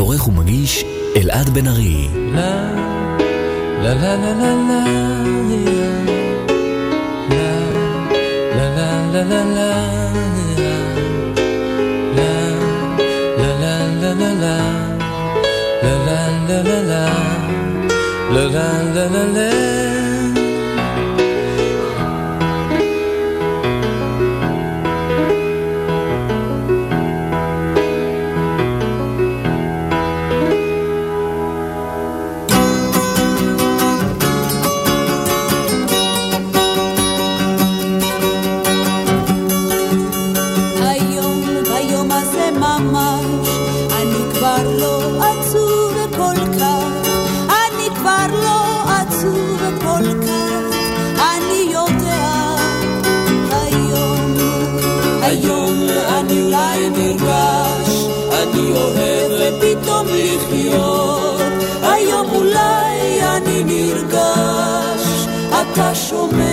עורך ומגיש אלעד בן ארי. לה לה לה לה לה לה לה לה לה la la la la la show me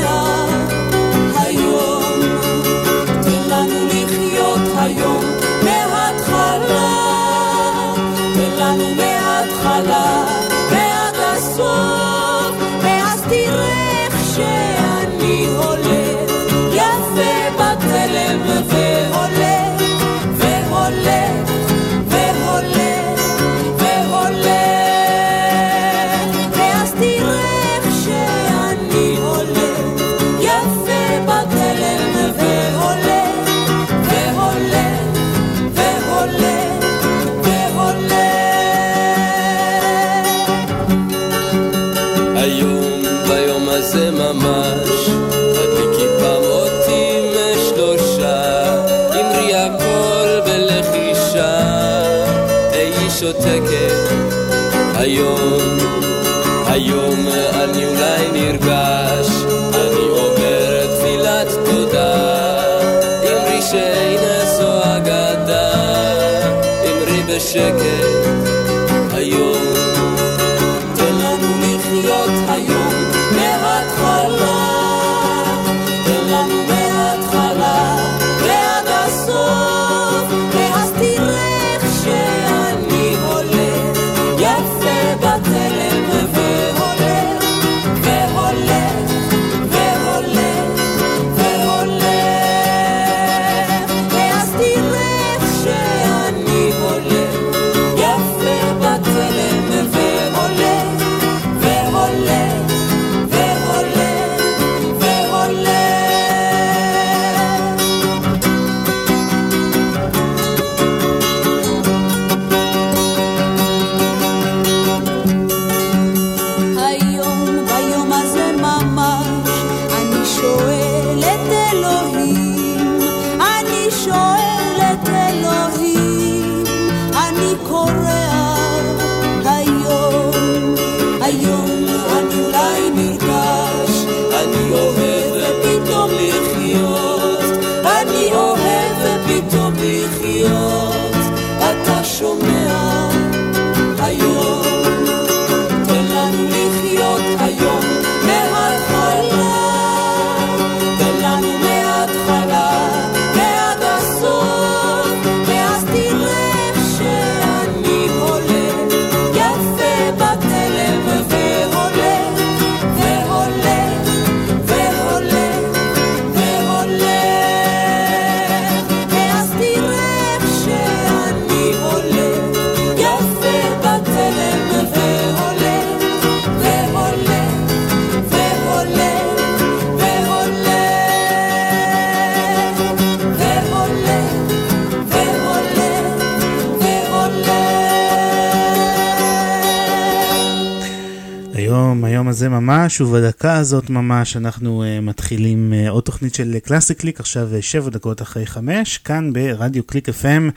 הזה ממש, ובדקה הזאת ממש אנחנו uh, מתחילים uh, עוד תוכנית של קלאסי קליק, עכשיו אה, uh, 7 דקות אחרי 5, כאן ברדיו קליק FM,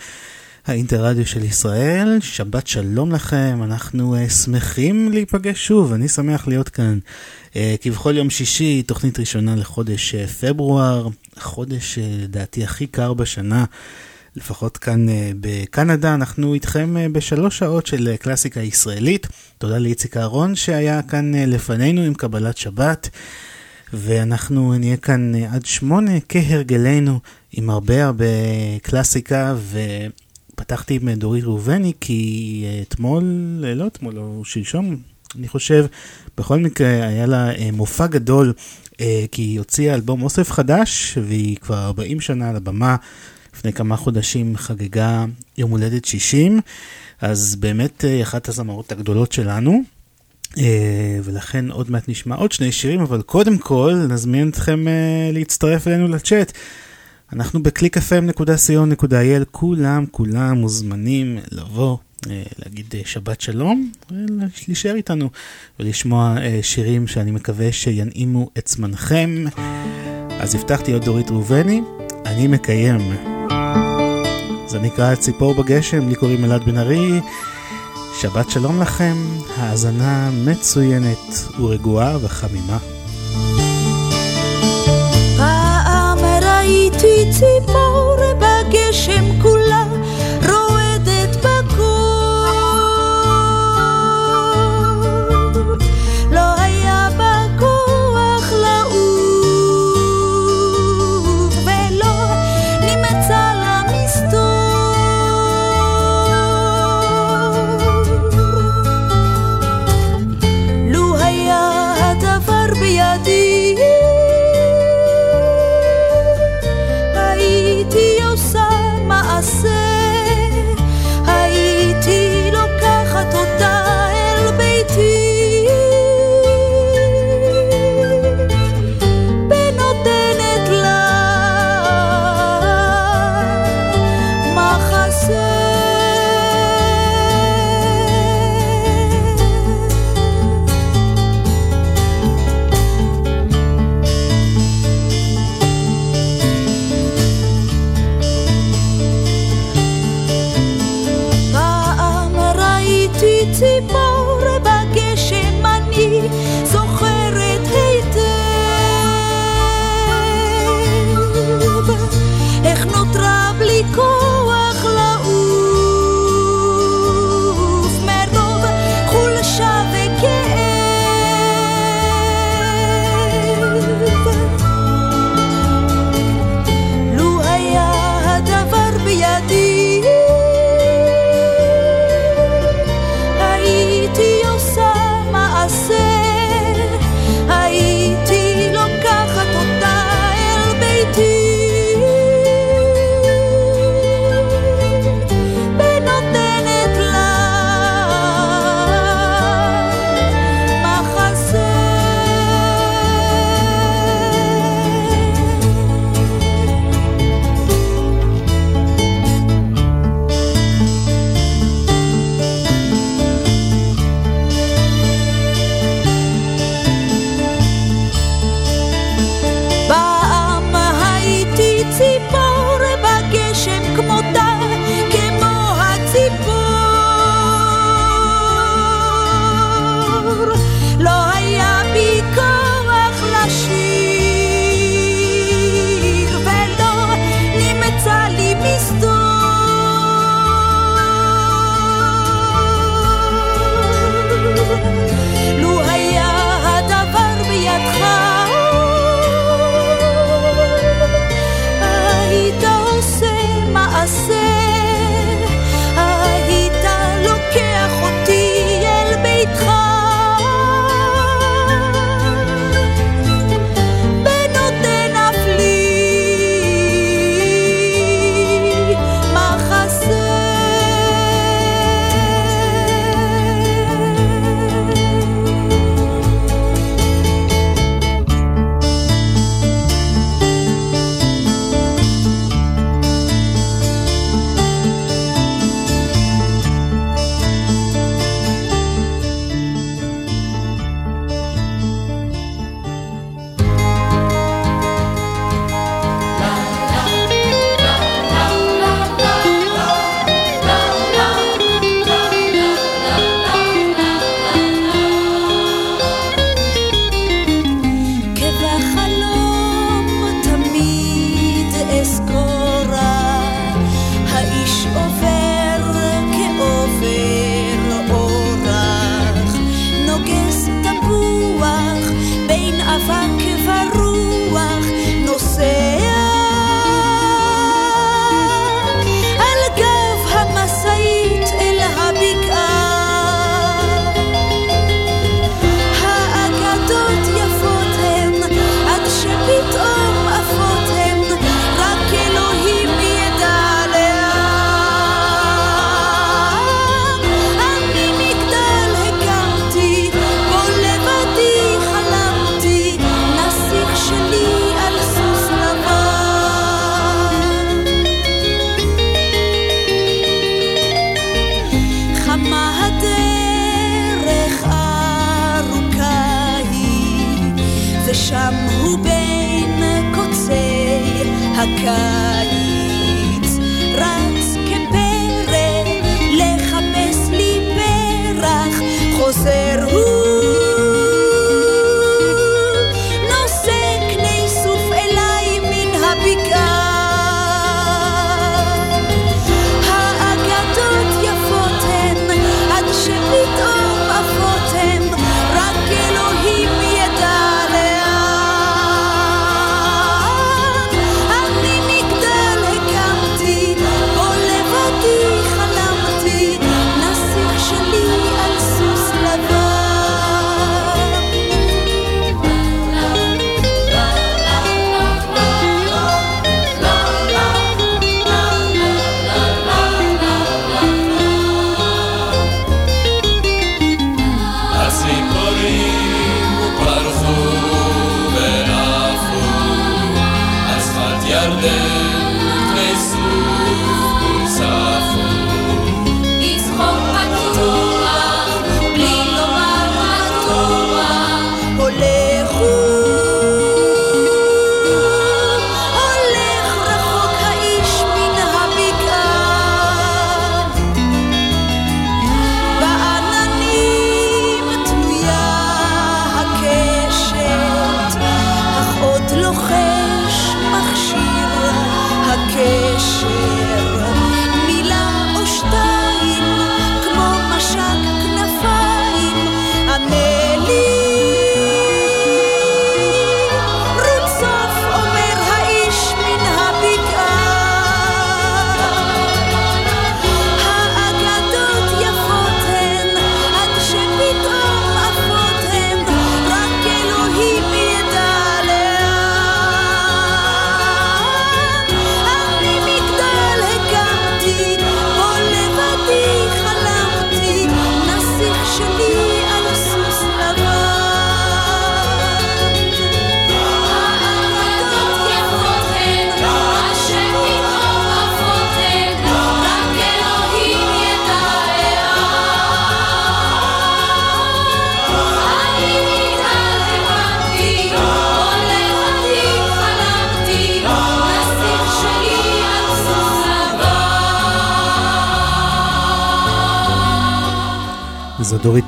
האינטרדיו של ישראל. שבת שלום לכם, אנחנו uh, שמחים להיפגש שוב, אני שמח להיות כאן. Uh, כבכל יום שישי, תוכנית ראשונה לחודש uh, פברואר, חודש לדעתי uh, הכי קר בשנה. לפחות כאן uh, בקנדה, אנחנו איתכם uh, בשלוש שעות של uh, קלאסיקה ישראלית. תודה לאיציק אהרון שהיה כאן לפנינו עם קבלת שבת. ואנחנו נהיה כאן עד שמונה כהרגלנו עם הרבה הרבה קלאסיקה ופתחתי עם דורית ראובני כי אתמול, לא אתמול, או שלשום, אני חושב, בכל מקרה היה לה מופע גדול כי היא הוציאה אלבום אוסף חדש והיא כבר 40 שנה על הבמה, לפני כמה חודשים חגגה יום הולדת 60, אז באמת אחת הזמרות הגדולות שלנו. Uh, ולכן עוד מעט נשמע עוד שני שירים, אבל קודם כל נזמין אתכם uh, להצטרף אלינו לצ'אט. אנחנו ב-clickfm.co.il, כולם, כולם מוזמנים לבוא, להגיד שבת שלום, ולהישאר איתנו ולשמוע שירים שאני מקווה שינעימו את זמנכם. אז הבטחתי עוד דורית ראובני, אני מקיים. זה נקרא ציפור בגשם, לי קוראים אלעד בן ארי. שבת שלום לכם, האזנה מצוינת ורגועה וחמימה. פעם ראיתי ציפור הקיץ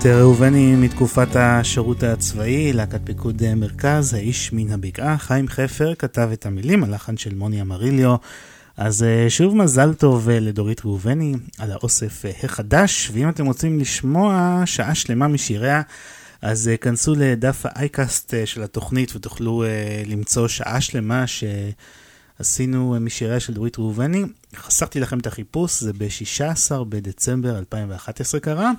דורית ראובני מתקופת השירות הצבאי, להקת פיקוד מרכז, האיש מן הבקעה. חיים חפר כתב את המילים, הלחן של מוני אמריליו. אז אה, שוב מזל טוב אה, לדורית ראובני על האוסף אה, החדש, ואם אתם רוצים לשמוע שעה שלמה משיריה, אז כנסו לדף האייקאסט של התוכנית ותוכלו למצוא שעה שלמה שעשינו אה, משיריה של דורית ראובני. חסכתי לכם את החיפוש, זה ב-16 בדצמבר 2011 קרה.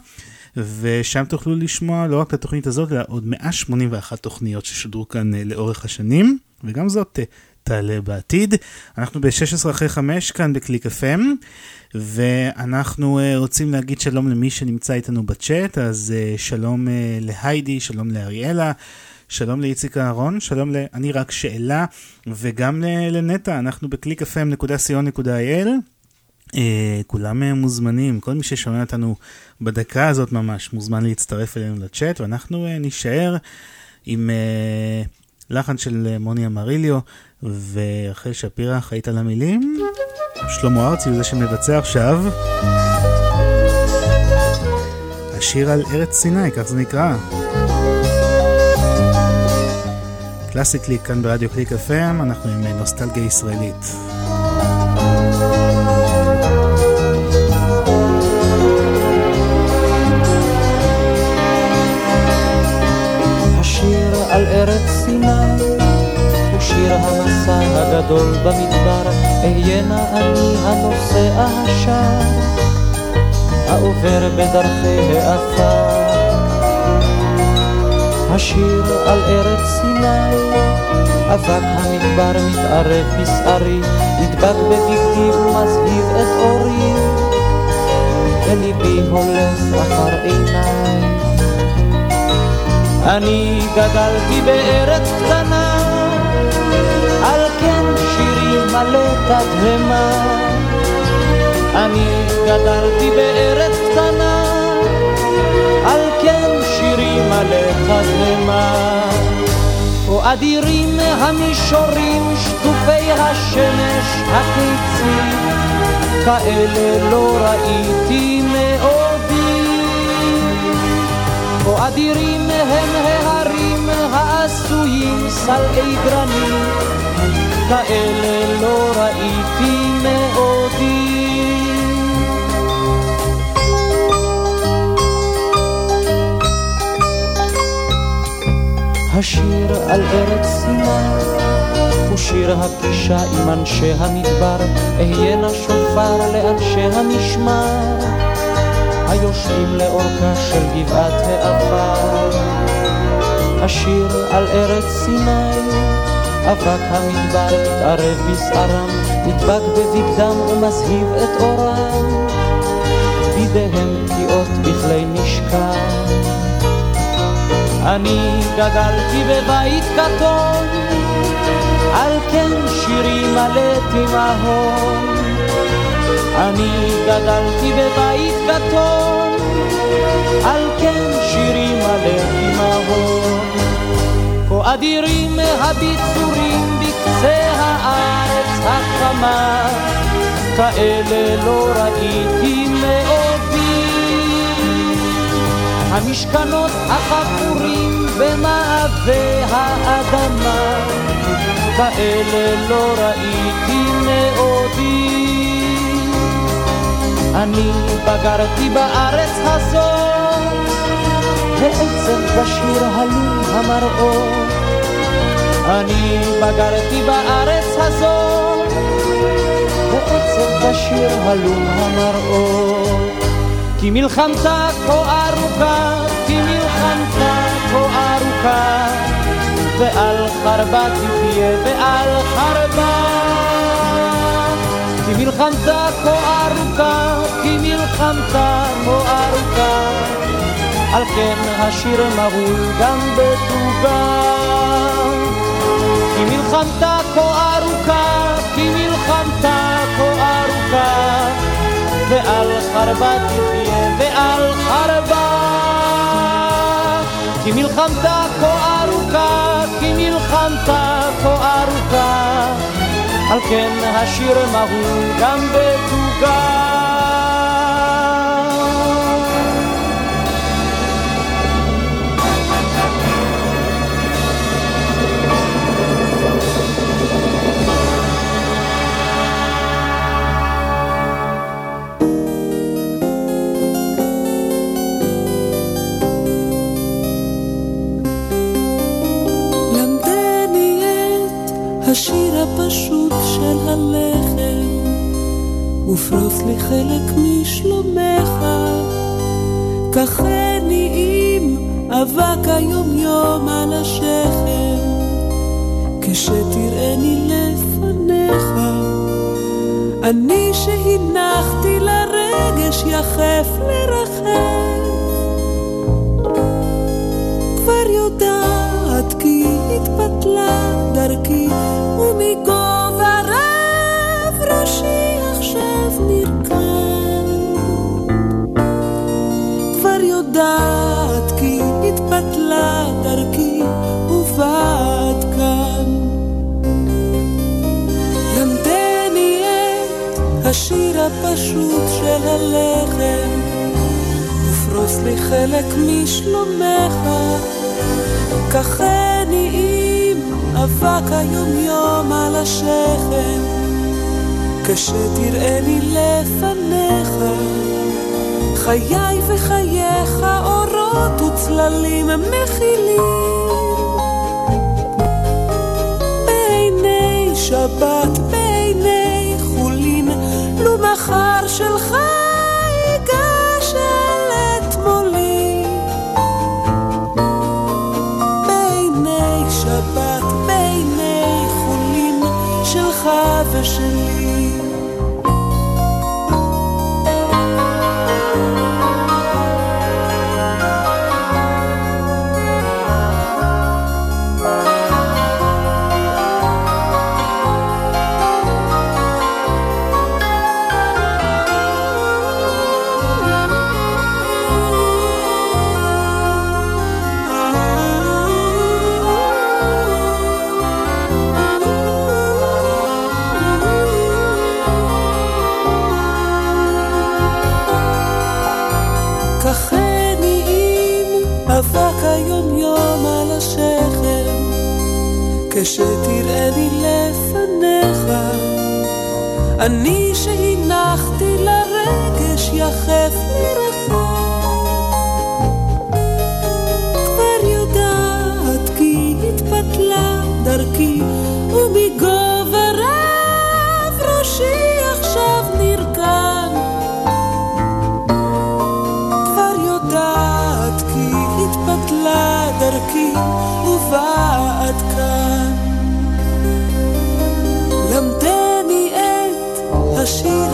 ושם תוכלו לשמוע לא רק את התוכנית הזאת, אלא עוד 181 תוכניות ששודרו כאן אה, לאורך השנים, וגם זאת אה, תעלה בעתיד. אנחנו ב-16 אחרי 5 כאן בקליק FM, ואנחנו אה, רוצים להגיד שלום למי שנמצא איתנו בצ'אט, אז שלום להיידי, שלום לאריאלה. שלום לאיציק אהרון, שלום ל... אני רק שאלה, וגם לנטע, אנחנו ב-clickfm.co.il. Uh, כולם uh, מוזמנים, כל מי ששומע אותנו בדקה הזאת ממש מוזמן להצטרף אלינו לצ'אט, ואנחנו uh, נישאר עם לחן של מוני אמריליו ורחל שפירא אחראית על המילים. שלמה ארצי הוא זה שמבצע עכשיו. השיר על ארץ סיני, כך זה נקרא. קלאסי קליק כאן ברדיו קליק FM, אנחנו עם נוסטלגיה ישראלית. על ארץ סיני הוא שיר המסע הגדול במדבר, אהיינה אני הנוסע השם, העובר בדרכי העפר. השיר על ארץ סיני, אבק המדבר מתערב בשערי, נדבק בבגדי ומזהיב את אורי, וליבי הולך אחר עיניי. אני גדלתי בארץ קטנה, על כן שירי מלא תדהמה. אני גדלתי בארץ קטנה, על כן שירי מלא תדהמה. או אדירים המישורים שטופי השמש הקיצית, כאלה לא ראיתי מעודי. כה אדירים הם ההרים העשויים סלעי גרנית, כאלה לא ראיתי מעודי. השיר על ארץ סיני הוא שיר הפגישה עם אנשי המדבר, אהיינה שופר לאנשי המשמר, היושבים לאורכה של גבעת העבר. השיר על ארץ סיני, אבק המדבר מתערב בשערם, נדבק בבגדם ומזהיב את אורם, בידיהם פגיעות בכלי משכן. אני גדלתי בבית קטון, על כן שירי מלא תימהון. אני גדלתי בבית קטון, על כן שירי מלא תימהון. כה אדירים הביצורים בקצה הארץ החמה, כאלה לא ראיתי מעודי. המשכנות החפורים במעבה האדמה, כאלה לא ראיתי מעודי. אני בגרתי בארץ הזאת, ועצב בשיר הלום המראות. אני בגרתי בארץ הזאת, ועצב בשיר הלום המראות. כי מלחמתה כה ארוכה, כי מלחמתה כה ארוכה, ועל חרבה תחיה ועל חרבה. מלחמתה כה ארוכה, כי מלחמתה כה ארוכה, על כן השיר מהול גם בתוגה. כי מלחמתה כה ארוכה, כי מלחמתה כה ארוכה, ועל חרבה תחיה ועל חרבה. כי מלחמתה כה ארוכה, כי מלחמתה כה ארוכה, על כן השיר מהול גם בתוגה. השיר הפשוט של הלחם, ופרוס לי חלק משלומך. קחני עם אבק היומיום על השכם, כשתראני לפניך. אני שהנחתי לרגש יחף לרחם. כבר יודעת כי התבטלה דרכי הפשוט של הלחם ופרוס לי חלק משלומך קחני עם אבק היומיום על השכם, כשתראני לפניך, חיי וחייך אורות וצללים מכילים. בעיני שבת, מחר שלך ייגש אל אתמולי. בעיני שבת, בעיני חולין שלך ושלי. ושתראני לפניך. אני שהנחתי לרגש יחף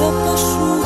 השיר הפשוט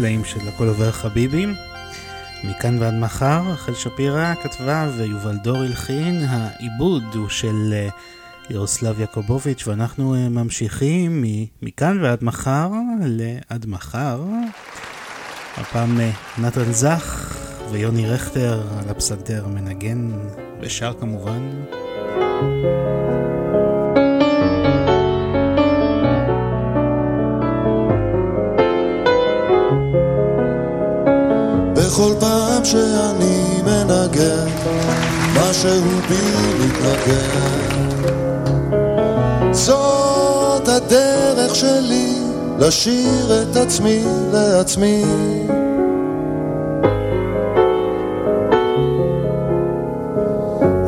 הנפלאים של הכל עובר חביבי. מכאן ועד מחר, רחל שפירא כתבה ויובל דור הלחין, העיבוד הוא של אה, ירוסלב יעקובוביץ' ואנחנו אה, ממשיכים מכאן ועד מחר לעד מחר. הפעם אה, נתן זך ויוני רכטר על הפסנתר מנגן ושר כמובן. בכל פעם שאני מנגן, משהו בי מתנגן. זאת הדרך שלי לשיר את עצמי לעצמי.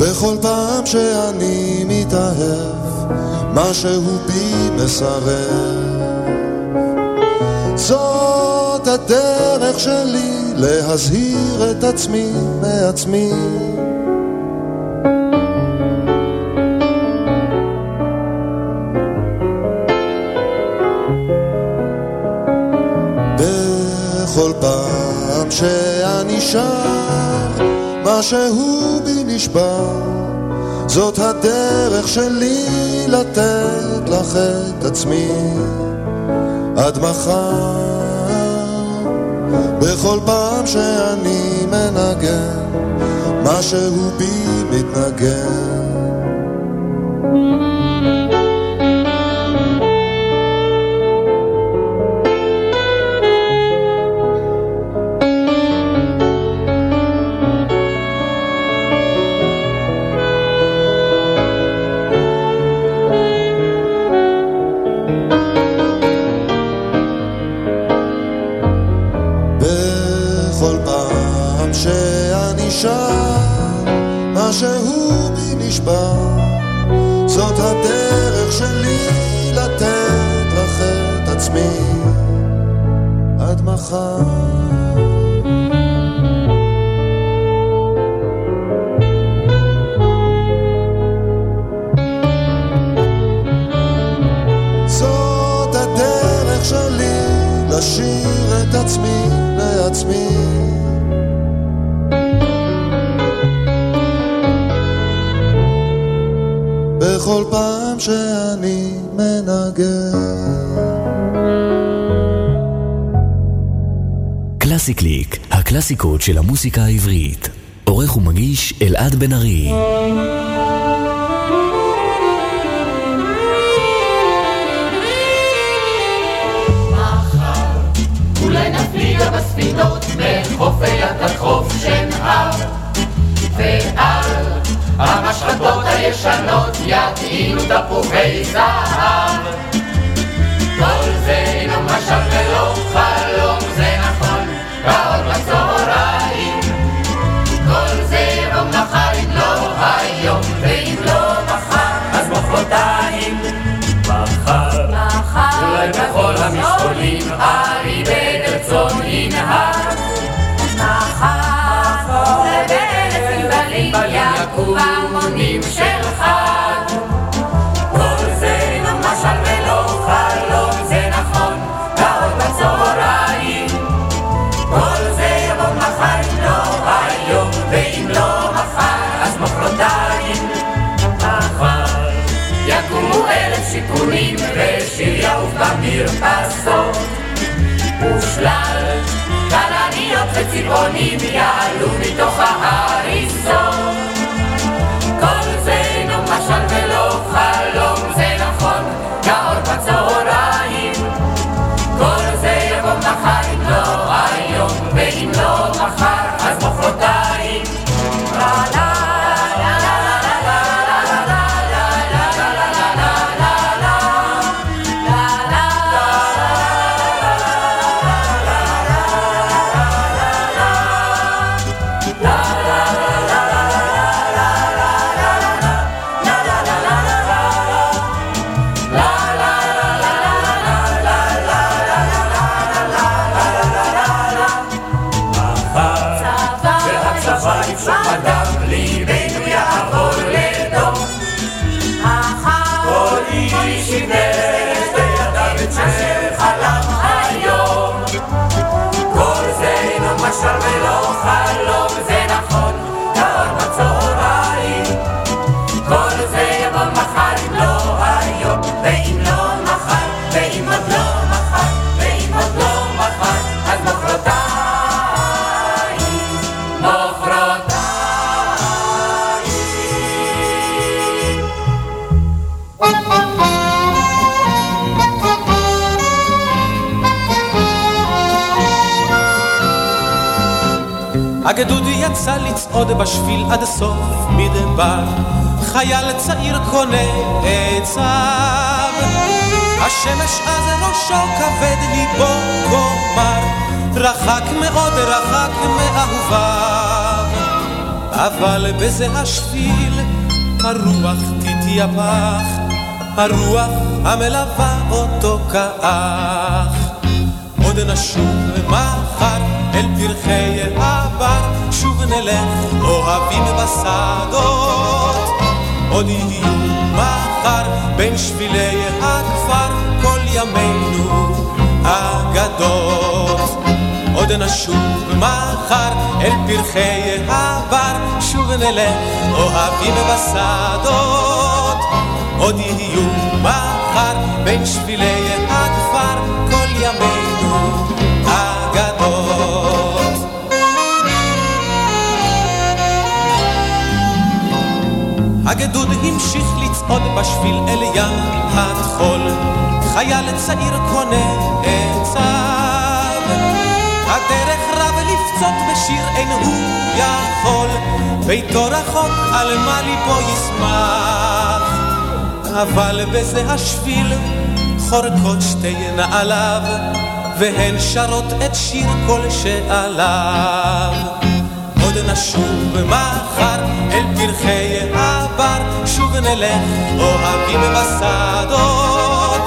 בכל פעם שאני מתאהב, משהו בי מסרב. הדרך שלי להזהיר את עצמי מעצמי. בכל פעם שאני שר, משהו בי נשבר. זאת הדרך שלי לתת לך את עצמי עד מחר. בכל פעם שאני מנגן, משהו בי מתנגן. הקלאסיקות של המוסיקה העברית. עורך ומגיש אלעד בן ארי. המשחטות הישנות יטעינו תפוחי זהב בכל המשעולים ארי בדל צאן ינהר מחר ובאלף ענבלים יקום המונים של חג. כל זה ולא חלום זה נכון ועוד בצהריים. כל זה יבוא מחר לא היום ואם לא מחר אז מחרתיים. מחר. יקומו אלף שיכונים במרפסות. ושלל כלניות וצבעונים יעלו מתוך ההריסות. כל זה אינו משל ולא חלום זה נכון נאור בצהריים. כל זה יבוא מחר אם לא היום ואם לא מחר יצא לצעוד בשביל עד סוף מדבר, חייל צעיר קונה עצב. השמש אז ראשו כבד ליבו כומר, רחק מאוד רחק מאהוביו. אבל בזה השביל הרוח תתייפח, הרוח המלווה אותו כאח. עוד נשוב מחר אל פרחי הבר, שוב נלך אוהבים בשדות. עוד יהיו מחר בין שבילי הכפר כל ימינו אגדות. עוד נשוב מחר אל פרחי הבר, שוב נלך אוהבים בשדות. עוד יהיו מחר בין שבילי הגדוד המשיך לצעוד בשביל אל ים הטחול, חייל צעיר קונה עצב. הדרך רב לפצות בשיר אין הוא יכול, ביתו רחוק על מה ליבו ישמח. אבל בזה השביל חורקות שתי נעליו, והן שרות את שיר כל שעליו. עוד נשוב מחר אל פרחי הבר, שוב נלך אוהבים בשדות.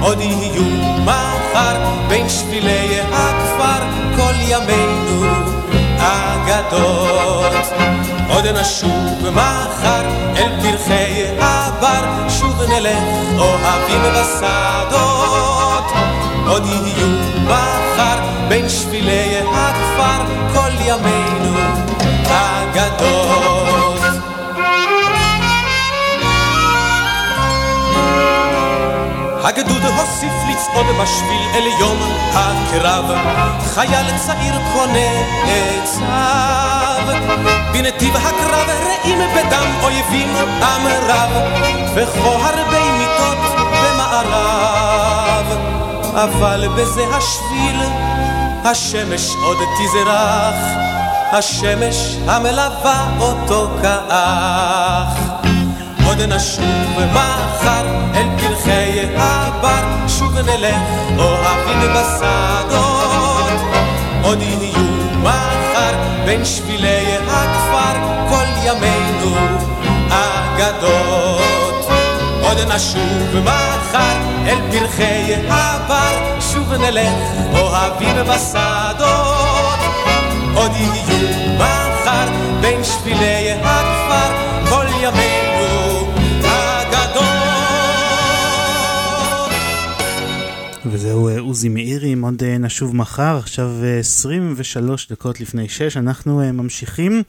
עוד יהיו מחר בין שבילי הכפר כל ימינו אגדות. עוד נשוב מחר אל פרחי הבר, שוב נלך אוהבים בשדות. עוד יהיו מחר בין שבילי הכפר כל ימינו אגדות. הגדוד הוסיף לצעוד בשביל אל יום הקרב, חייל צעיר קונה עצב. בנתיב הקרב רעים בדם אויבים עם רב, וכה הרבה מיטות במערב. אבל בזה השביל השמש עוד תזרח, השמש המלווה אותו כאח. עוד נשוב מחר אל פרחי הבר, שוב נלך אוהבים בשדות. עוד יהיו מחר בין שבילי הכפר כל ימינו אגדות. עוד נשוב מחר אל פרחי הבר, שוב נלך אוהבים בשדות. עוד יהיו מחר בין שבילי הכפר כל ימינו אגדות. וזהו אה, עוזי מאירי עוד אה, נשוב מחר, עכשיו אה, 23 דקות לפני 6, אנחנו אה, ממשיכים.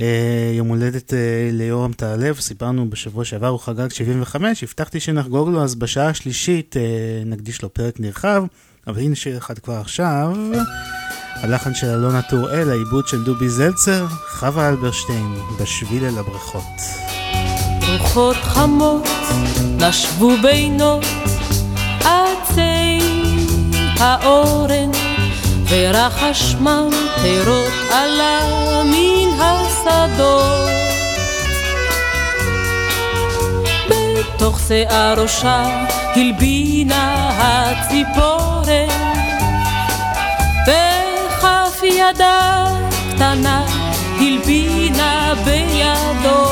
אה, יום הולדת אה, ליורם תהלב, סיפרנו בשבוע שעבר, הוא חגג 75, הבטחתי שנחגוג לו, אז בשעה השלישית אה, נקדיש לו פרק נרחב, אבל הנה שיר אחד כבר עכשיו, הלחן של אלונה טוראל, העיבוד של דובי זלצר, חווה אלברשטיין, בשביל אל הבריכות. רוחות חמות נשבו בינות עצי האורן ורחש ממטרות עלה מן השדות בתוך שיער ראשה הלבינה הציפורן. בכף ידה קטנה הלבינה בידו.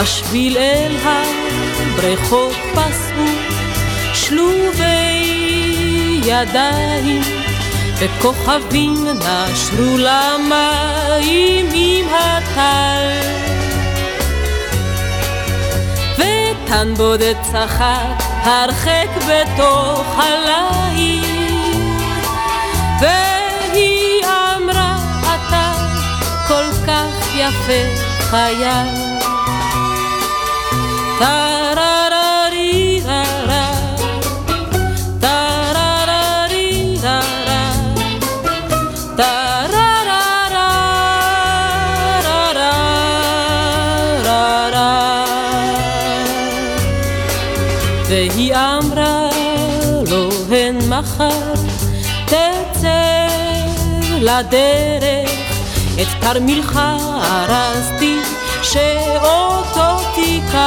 בשביל אל הבריכות פסעו שלובי ידיים וכוכבים נשרו למים עם הטל ותן בודד צחק הרחק בתוך הליל. והיא אמרה אתה כל כך יפה חייל. טררריררה, לדרך, את תרמילך ארזתי, שאותו תיקח.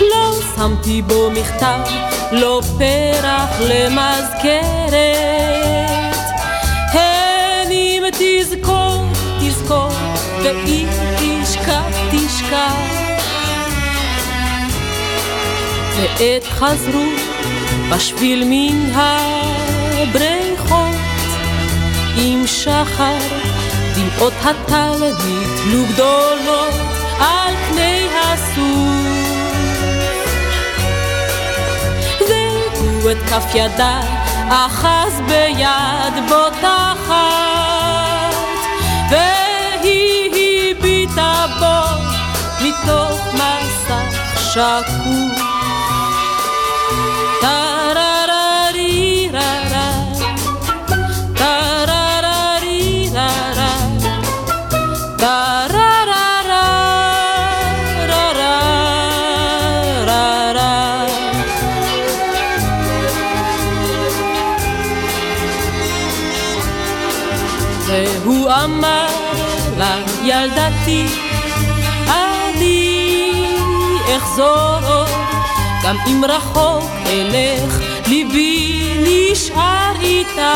לא שמתי בו מכתב, לא פרח למזכרת. הן אם תזכור, תזכור, ואם תשכח, תשכח. ועת חזרו בשביל מן הבריכות עם שחר דמעות הטל נתלו גדולות על פני הסוף והוא את כף ידה אחז ביד בוטחת והיא הביטה בו מתוך מסך שקוף ילדתי אני אחזור עוד גם אם רחוק אלך ליבי נשאר איתה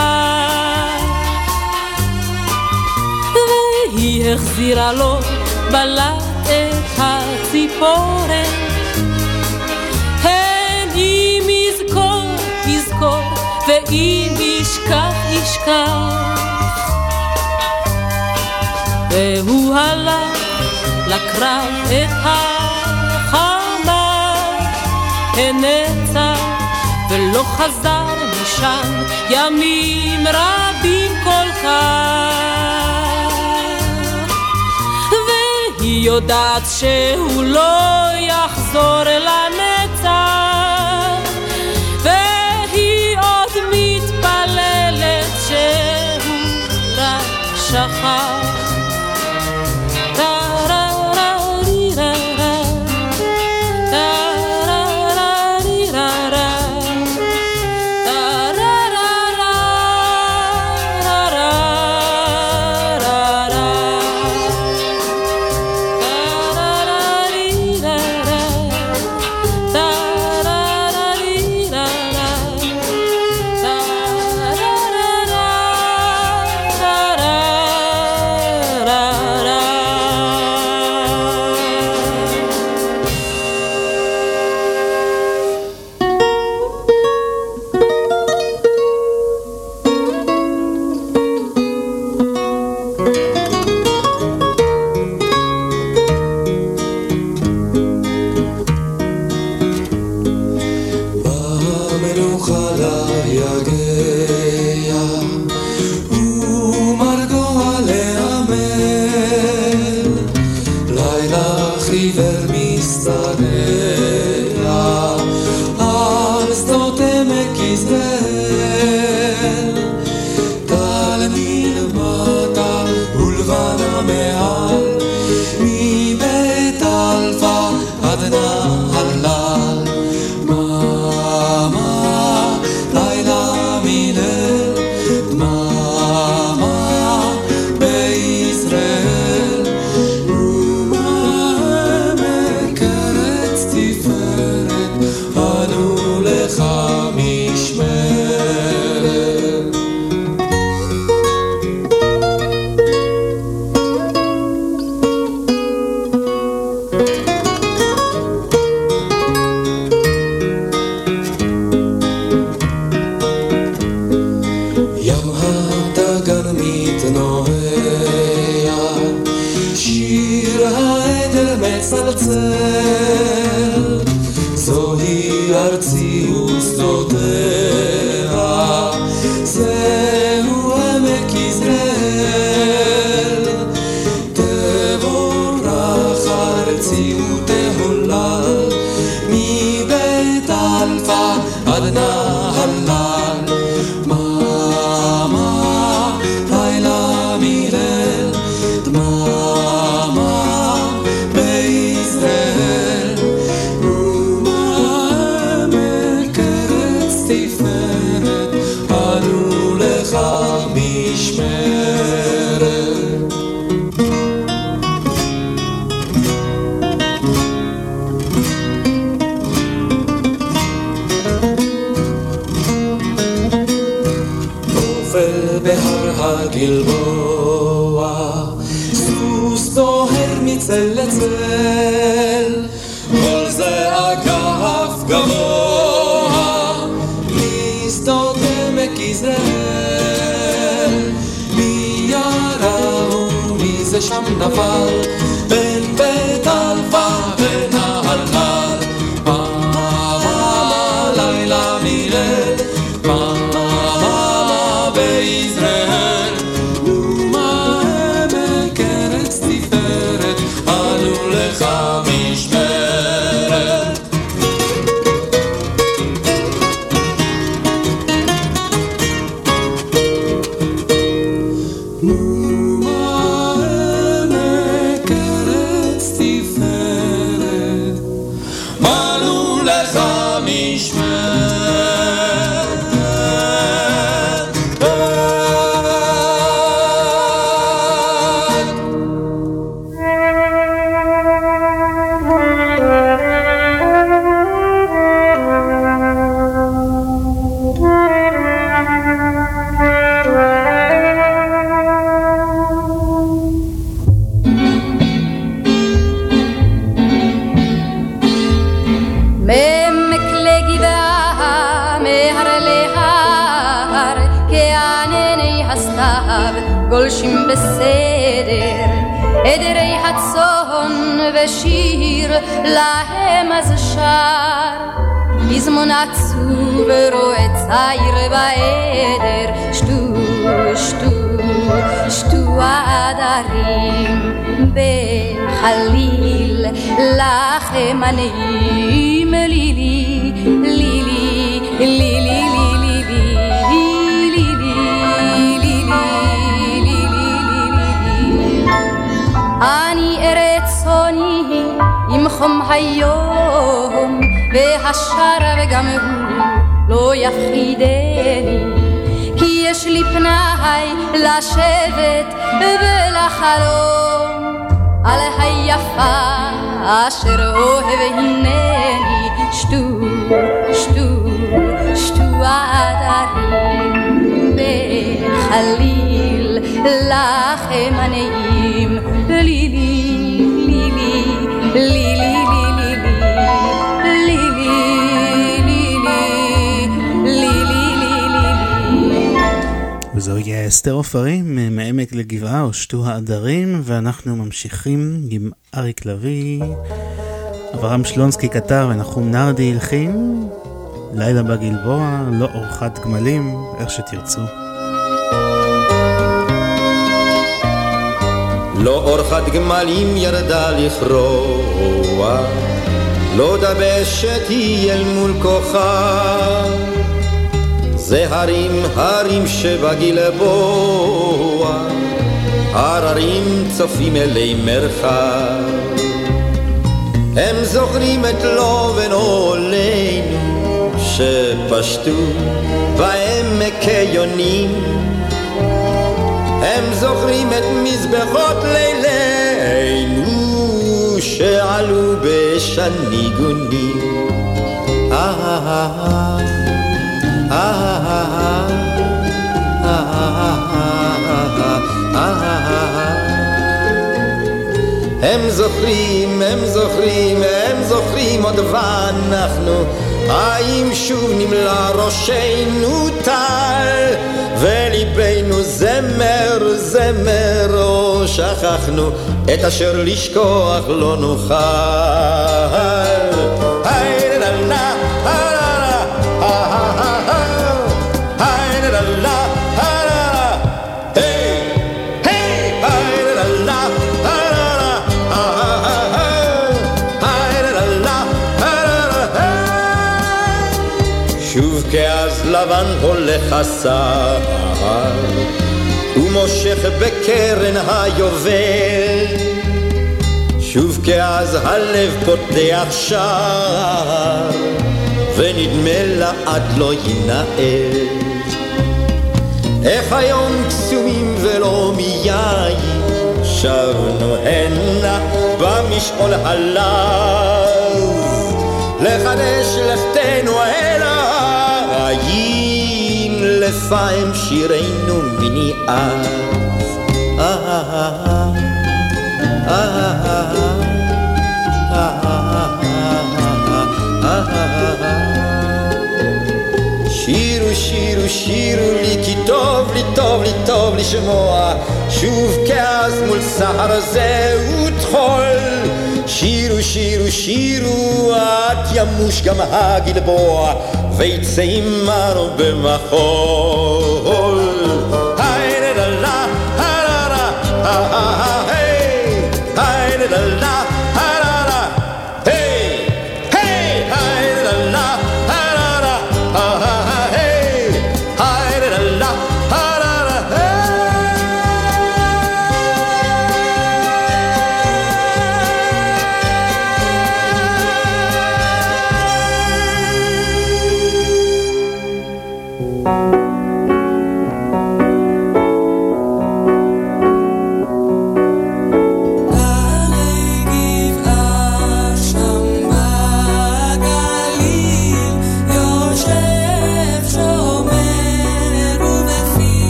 והיא החזירה לו בלט את הציפורן. הן אם יזכור יזכור ואם ישכח ישכח והוא הלך לקרב את החמה הנצח ולא חזר משם ימים רבים כל כך. והיא יודעת שהוא לא יחזור לנצח והיא עוד מתפללת שהוא רק שכח להם אז שר. פזמון עצוב רואה צעיר בעדר, שתו, שתו, שתו העדרים בחליל לכם הנעים לילי, היום, והשרב גם הוא לא יפחידני, כי יש לי פנאי לשבת ולחלום על היפה אשר אוהב הנני, שתו, שתו, שתו עדרים בחליל לכם הנעים, לילי, לילי, לילי, וזוהי אסתר עופרים אה, מעמק לגבעה או שתו העדרים ואנחנו ממשיכים עם אריק לביא. אברהם שלונסקי כתב ונחום נרדי הלחין לילה בגלבוע, לא אורחת גמלים, איך שתרצו. לא אורחת גמלים ירדה לכרוע, לא דבשת היא אל מול כוחה. זה הרים, הרים שבגלבוע, הררים צופים אלי מרחב. הם זוכרים את לובן עולנו, שפשטו בעמק יונים. הם זוכרים את מזבחות לילינו שעלו בשניגונים. אה, אה, אה, אה. הם זוכרים, הם זוכרים, הם זוכרים עוד ואנחנו האם שוב נמלא ראשנו טל וליבנו זמר, זמר, או שכחנו את אשר לשכוח לא נוכל. לבן הולך הסהר, ומושך בקרן היובל. שוב כאז הלב פותח שער, ונדמה לעד לא ינאל. איך היום קסומים ולא מיין, שבנו הנה במשעול הלז, לחדש לכתנו אל העין, לפעם שירנו מני אז. שירו שירו שירו לי כי טוב לי טוב לי טוב לשמוע שוב כעס מול סהר זהו טחול שירו שירו שירו עד ימוש גם הגלבוע ויצא עמנו במחול. היי לה לה לה לה לה היי היי לה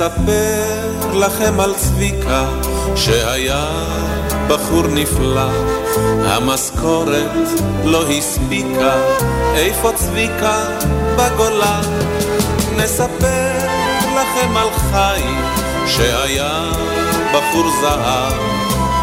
לה נספר לכם על צביקה שהיה בחור נפלא. המשכורת לא הספיקה. איפה צביקה בגולה? נספר לכם על חיים שהיה בחור זהב.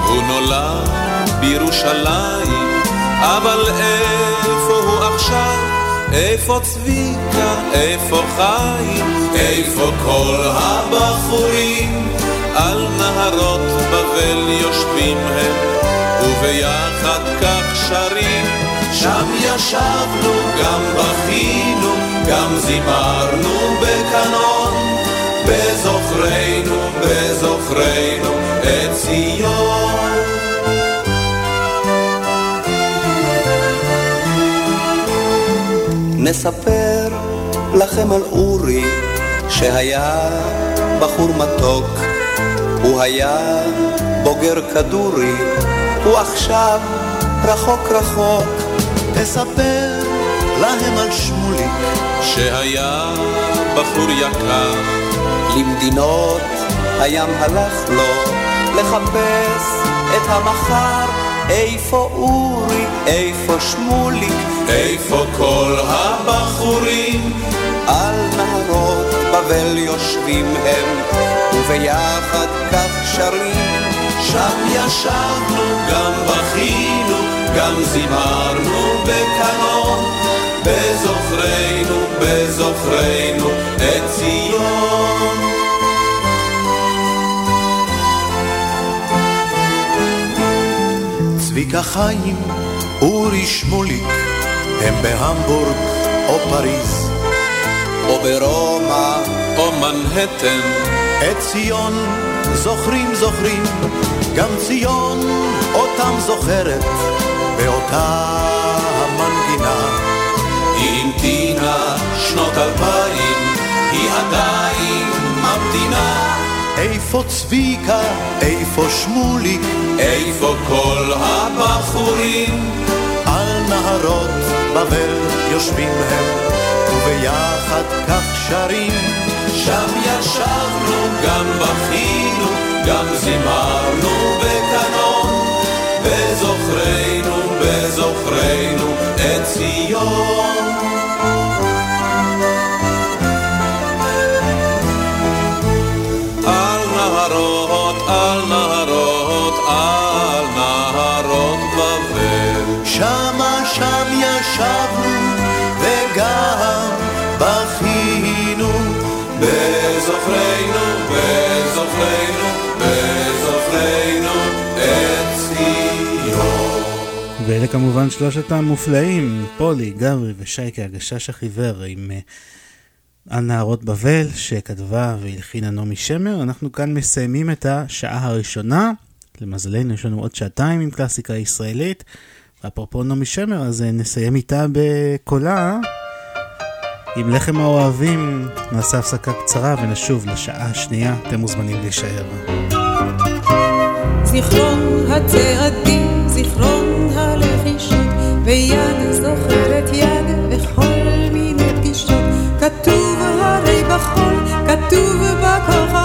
הוא נולד בירושלים אבל איפה הוא עכשיו איפה צביקה, איפה חיים, איפה כל הבחורים? על נהרות בבל יושבים הם, וביחד כך שרים. שם ישבנו, גם בכינו, גם זימרנו בקנון, בזוכר בזוכרנו, בזוכרנו את ציון. נספר לכם על אורי שהיה בחור מתוק. הוא היה בוגר כדורי הוא עכשיו רחוק רחוק. תספר להם על שמוליק שהיה בחור יקר. למדינות הים הלך לו לחפש את המחר איפה אורי, איפה שמוליק, איפה כל הבחורים? על נהרות בבל יושבים הם, וביחד כך שרים. שם ישבנו, גם בכינו, גם זימרנו בקנון, בזוכרנו, בזוכרנו את ציון. צביקה חיים, אורי שמוליק, הם בהמבורג או פריז, או ברומא או מנהטן. את ציון זוכרים זוכרים, גם ציון אותם זוכרת, באותה המנגינה. היא המתינה שנות אלפיים, היא עדיין ממתינה. איפה צביקה, איפה שמוליק, איפה כל הבחורים? על נהרות בבל יושבים הם, וביחד כך שרים. שם ישבנו, גם בכינו, גם זימרנו בקנון, בזוכרנו, בזוכרנו את ציון. ואלה כמובן שלושת המופלאים, פולי, גברי ושייקה הגשש החיוור עם uh, על נהרות בבל שכתבה והלחינה נעמי שמר. אנחנו כאן מסיימים את השעה הראשונה. למזלנו יש לנו עוד שעתיים עם קלאסיקה ישראלית. ואפרופו נעמי שמר, אז uh, נסיים איתה בקולה. עם לחם האוהבים נעשה הפסקה קצרה ונשוב לשעה השנייה. אתם מוזמנים להישאר. זיכרון הצעדים, זיכרון ויד זוכרת יד בכל מיני פגישות. כתוב הרי בחול, כתוב בכוכבים,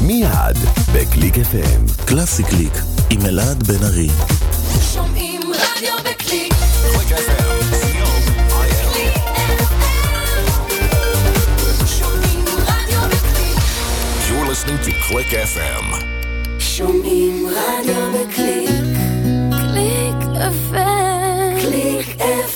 מיד בקליק FM. קלאסי קליק עם אלעד בן ארי. שומעים רדיו בקליק. קליק FM. שומעים רדיו בקליק. You're listening to Click FM. שומעים רדיו בקליק. קליק FM. קליק FM.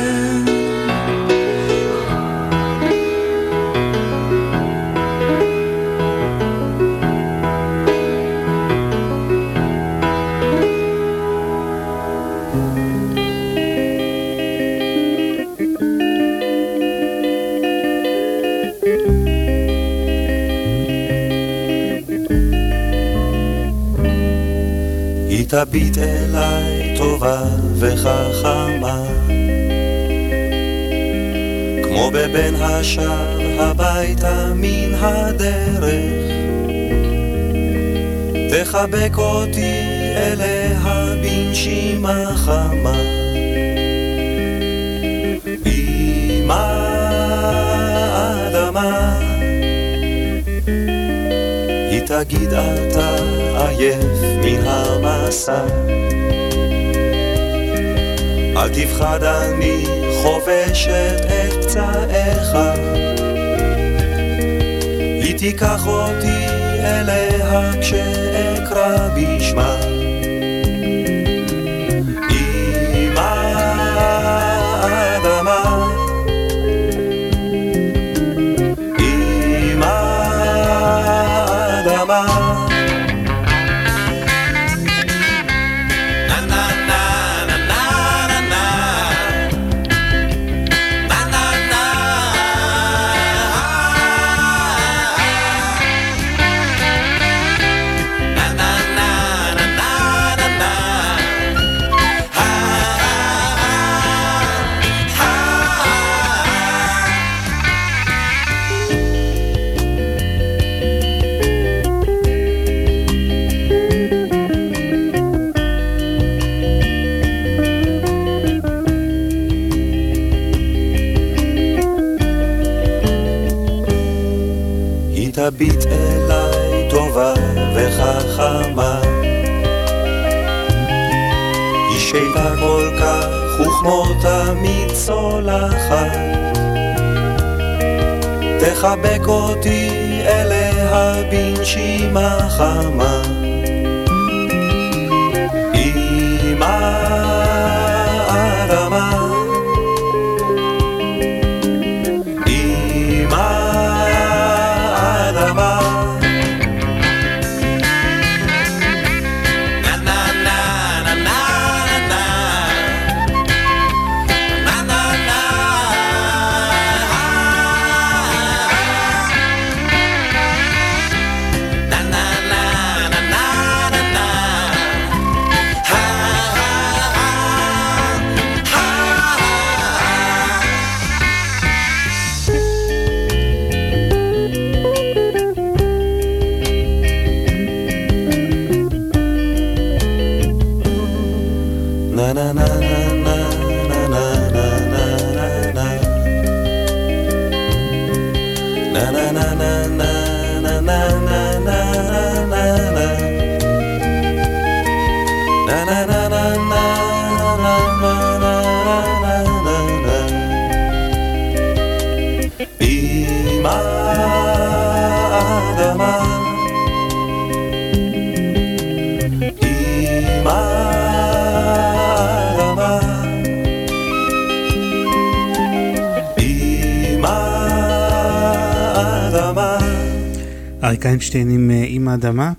תביט אליי טובה וחכמה. כמו בבן השאר הביתה מן הדרך. תחבק אותי אליה בנשימה חמה. עם תגיד אתה עייף מן המסע. אל תפחד אני חובשת את פצעיך. היא תיקח אותי אליה כשאקרא בשמה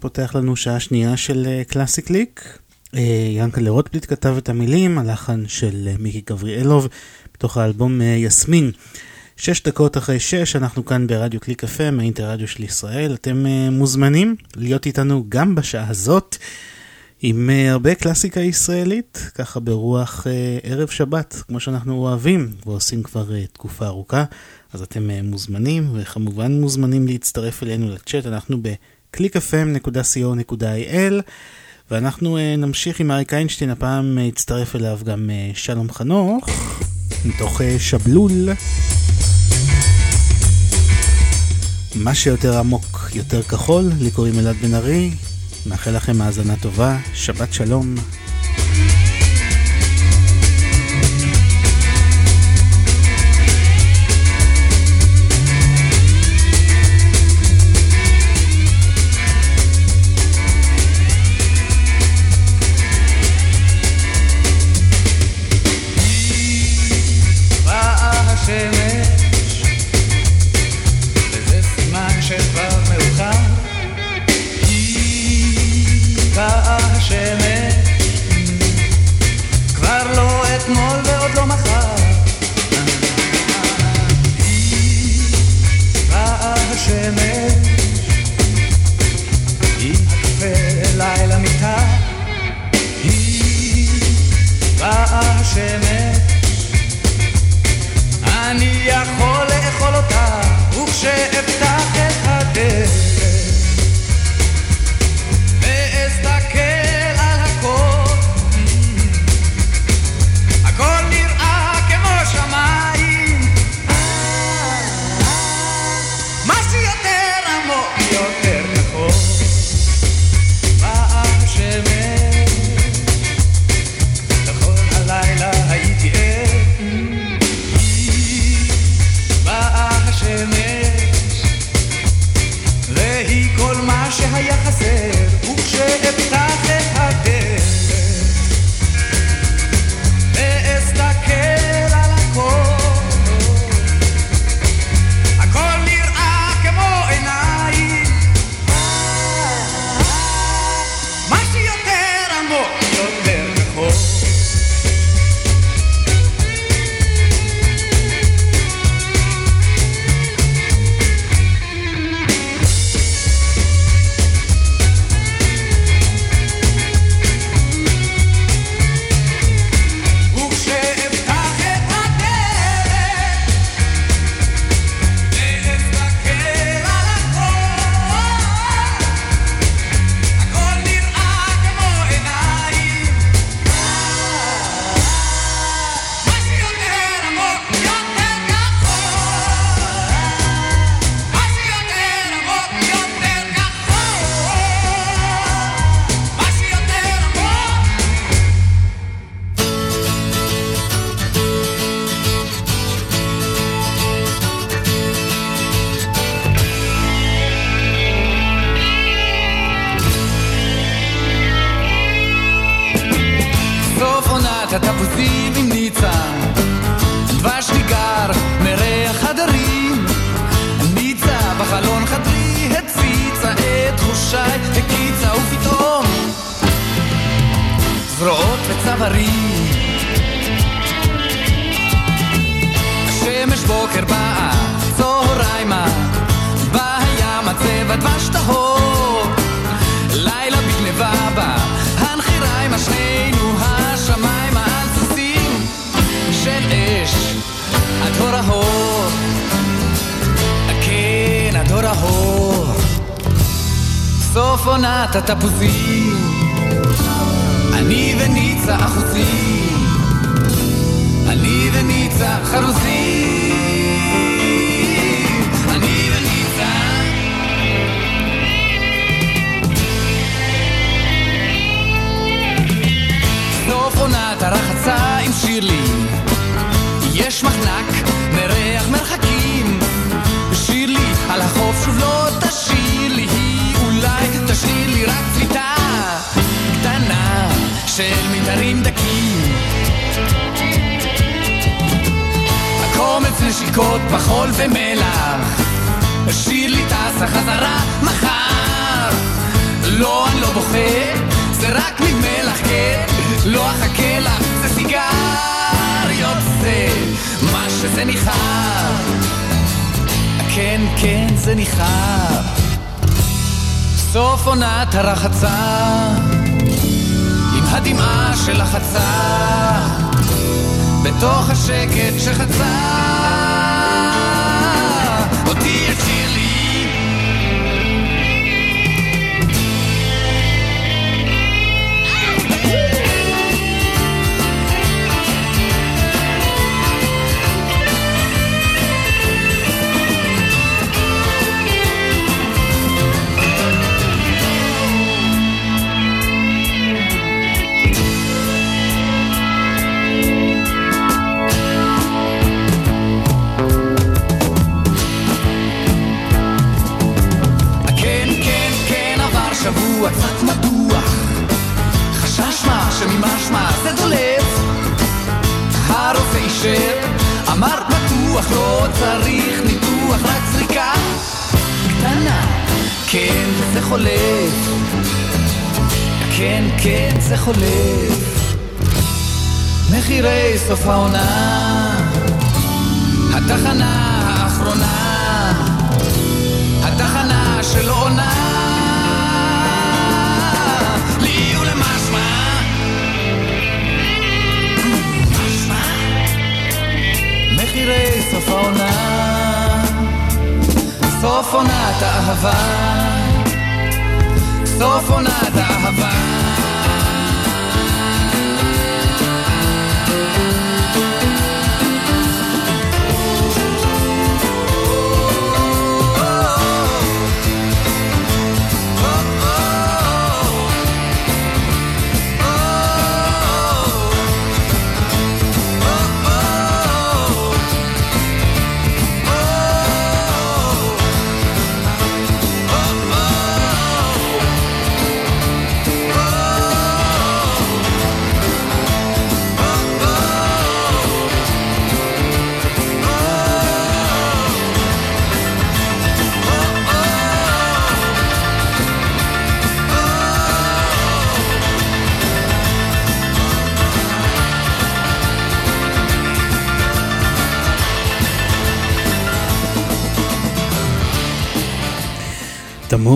פותח לנו שעה שנייה של קלאסי קליק. יענקלה רוטבליט כתב את המילים, הלחן של מיקי גבריאלוב, בתוך האלבום יסמין. שש דקות אחרי שש, אנחנו כאן ברדיו קליק FM, האינטרדיו של ישראל. אתם מוזמנים להיות איתנו גם בשעה הזאת, עם הרבה קלאסיקה ישראלית, ככה ברוח ערב שבת, כמו שאנחנו אוהבים, ועושים כבר תקופה ארוכה. אז אתם מוזמנים, וכמובן מוזמנים להצטרף אלינו לצ'אט, אנחנו ב-clickfm.co.il ואנחנו נמשיך עם אריק איינשטיין, הפעם הצטרף אליו גם שלום חנוך, מתוך שבלול. מה שיותר עמוק, יותר כחול, לי קוראים אלעד בן ארי, מאחל לכם האזנה טובה, שבת שלום.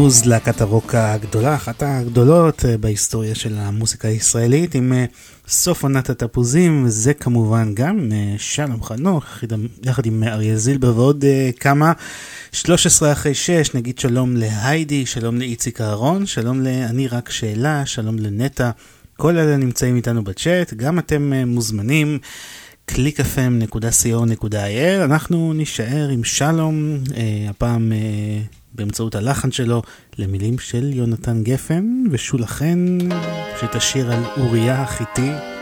תמוז, להקת הרוק הגדולה, אחת הגדולות אה, בהיסטוריה של המוסיקה הישראלית, עם אה, סוף עונת התפוזים, זה כמובן גם אה, שלום חנוך, יחד עם אריה זילבר ועוד כמה, 13 אחרי 6, נגיד שלום להיידי, שלום לאיציק אהרון, שלום ל"אני רק שאלה", שלום לנטע, כל אלה נמצאים איתנו בצ'אט, גם אתם מוזמנים. www.clickfm.co.il אנחנו נישאר עם שלום, אה, הפעם אה, באמצעות הלחן שלו למילים של יונתן גפן ושולה חן שתשיר על אוריה החיתי.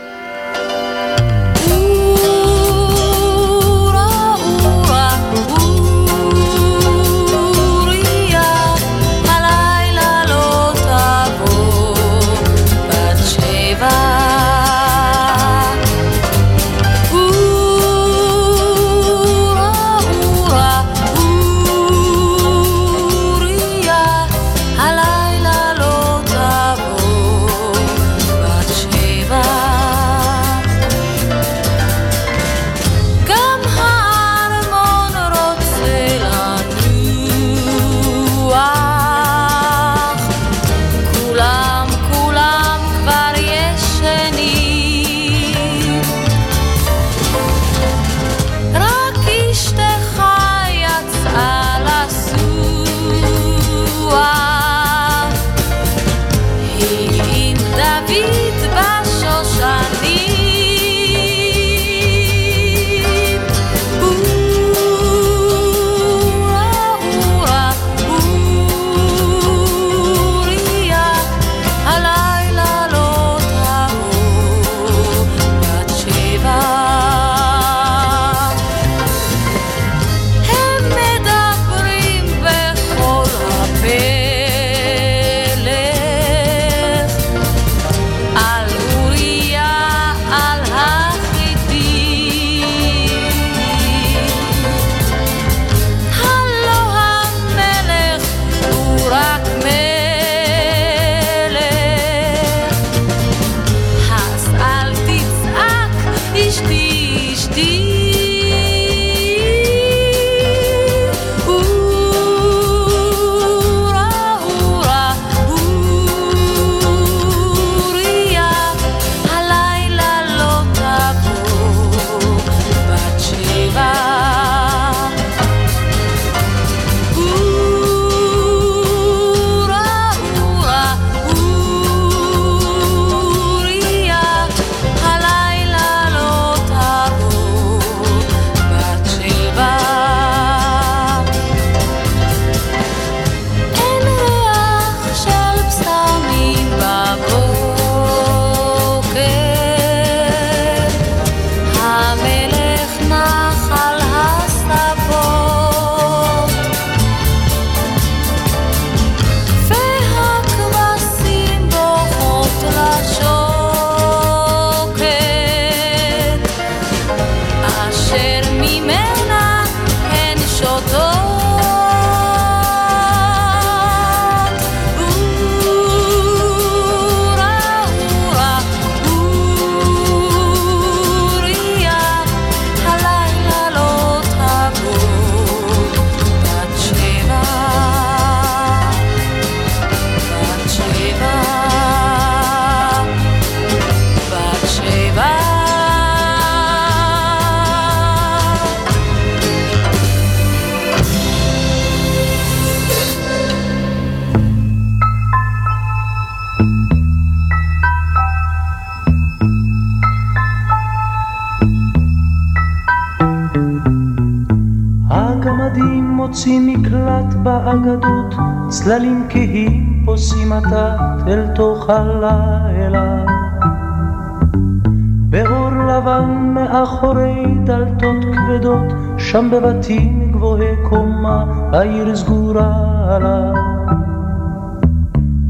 שם בבתים גבוהי קומה, העיר סגורה לה.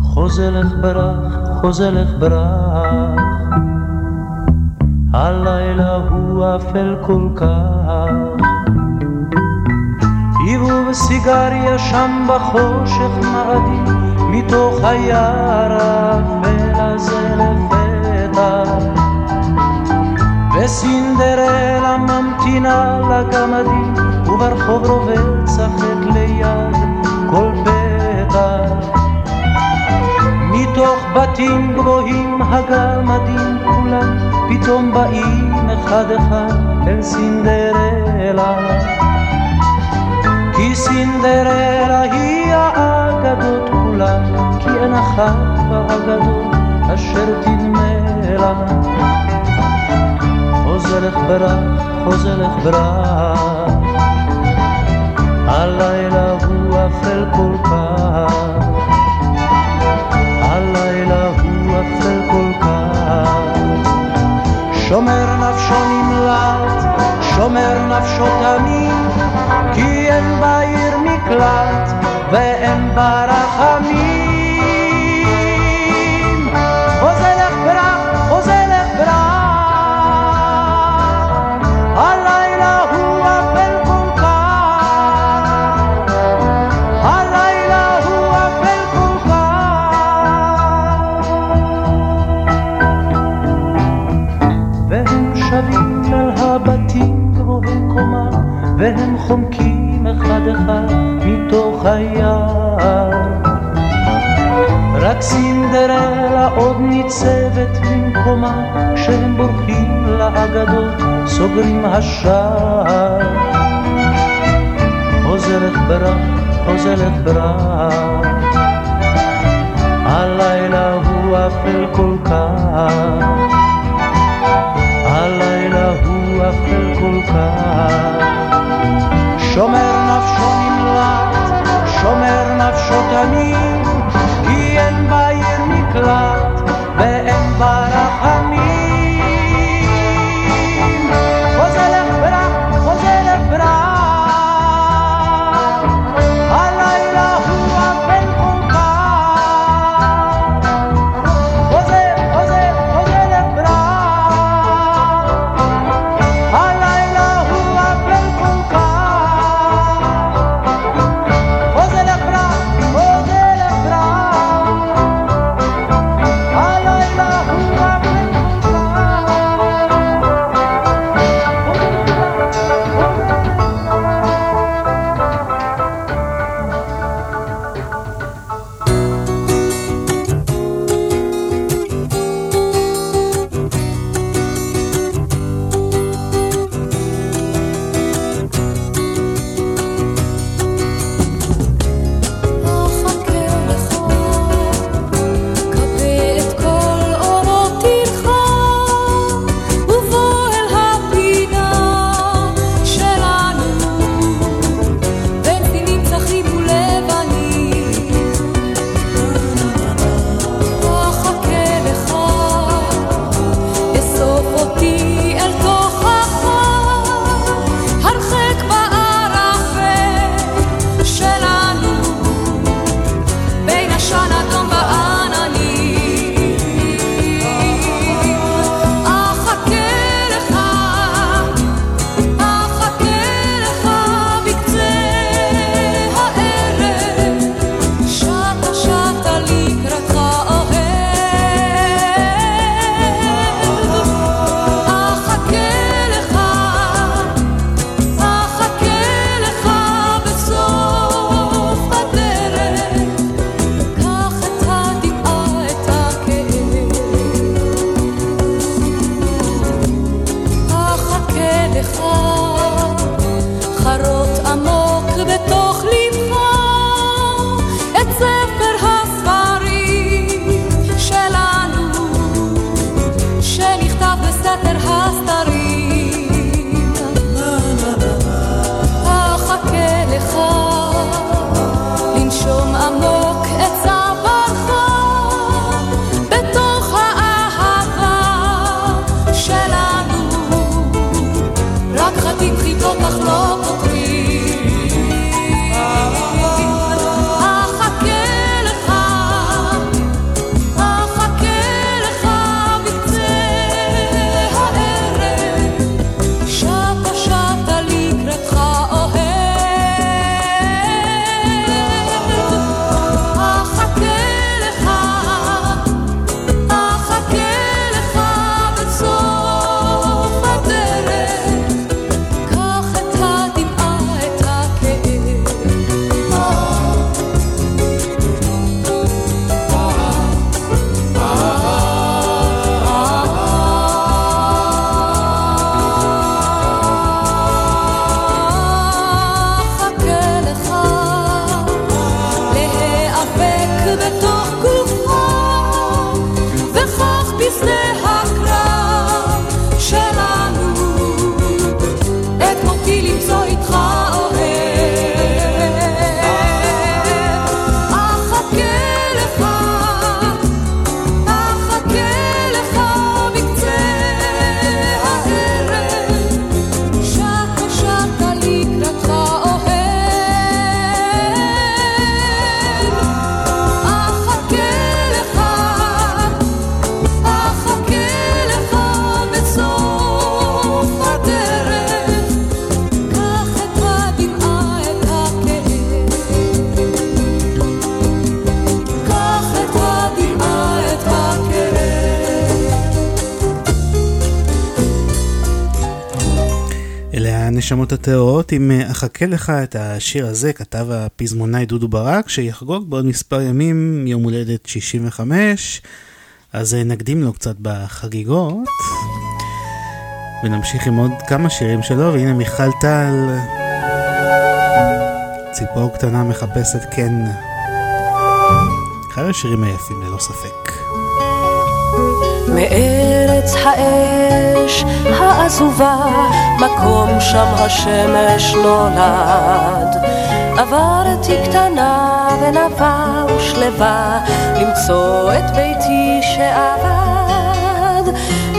חוזה לך ברח, חוזה לך ברח, הלילה הוא אפל כל כך. היוו בסיגריה שם בחושך מאדים, מתוך היער האפל הזה לפתע. וסינדרלה ממתינה לגמדים, וברחוב רובצת ליד כל פתח. מתוך בתים גבוהים הגמדים כולם, פתאום באים אחד אחד אל סינדרלה. כי סינדרלה היא האגדות כולן, כי אין אחת באגדות אשר תדמה לה. ברח, חוזרך ברח, הלילה הוא אפל כל כך, הלילה הוא אפל כל כך. שומר נפשו נמלט, שומר נפשו תמיד, כי אין בעיר מקלט ואין בה רחמים. אחד מתוך היער. רק סינדרלה עוד ניצבת במקומה, כשהם בורחים לאגדות, סוגרים השער. חוזרת ברח, חוזרת ברח, הלילה הוא אפל כל כך, הלילה הוא אפל כל כך. שומר שומר נפשו תמיד, כי אין בעיר מקלט הנשמות הטהורות, אם אה, אחכה לך את השיר הזה, כתב הפזמונאי דודו ברק, שיחגוג בעוד מספר ימים יום הולדת 65, אז אה, נקדים לו קצת בחגיגות. ונמשיך עם עוד כמה שירים שלו, והנה מיכל טל, ציפור קטנה מחפשת כן. אחד השירים היפים ללא ספק. מארץ האש העזובה, מקום שם השמש נולד. עברתי קטנה ונבה ושלווה, למצוא את ביתי שאבד.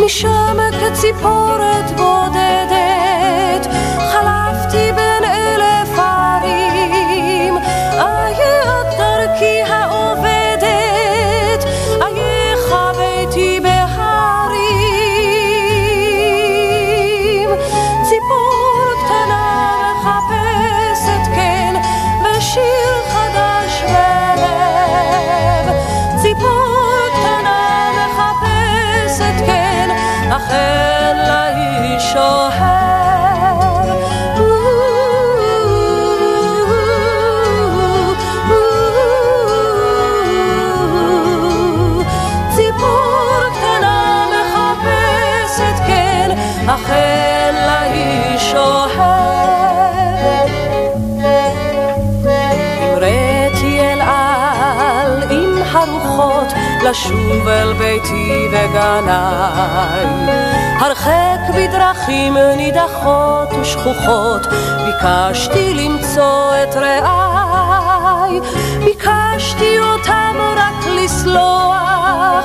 משם כציפורת בודדת, לשוב אל ביתי וגניי. הרחק בדרכים נידחות ושכוחות, ביקשתי למצוא את רעיי. ביקשתי אותם רק לסלוח,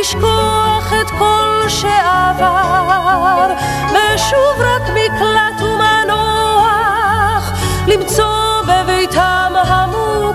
לשכוח את כל שעבר, ושוב רק מקלט ומנוח, למצוא בביתם המוכר.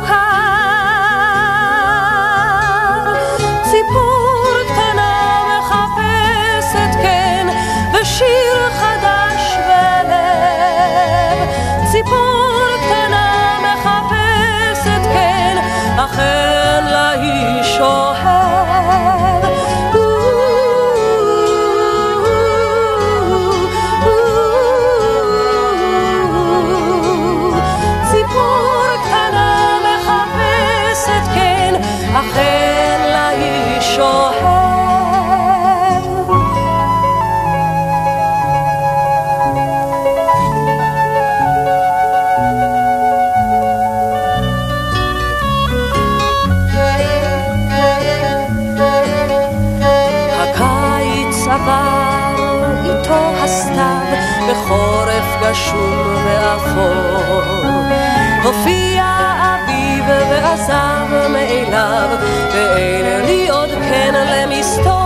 ועזב מאליו, ואין לי עוד כן למסתור.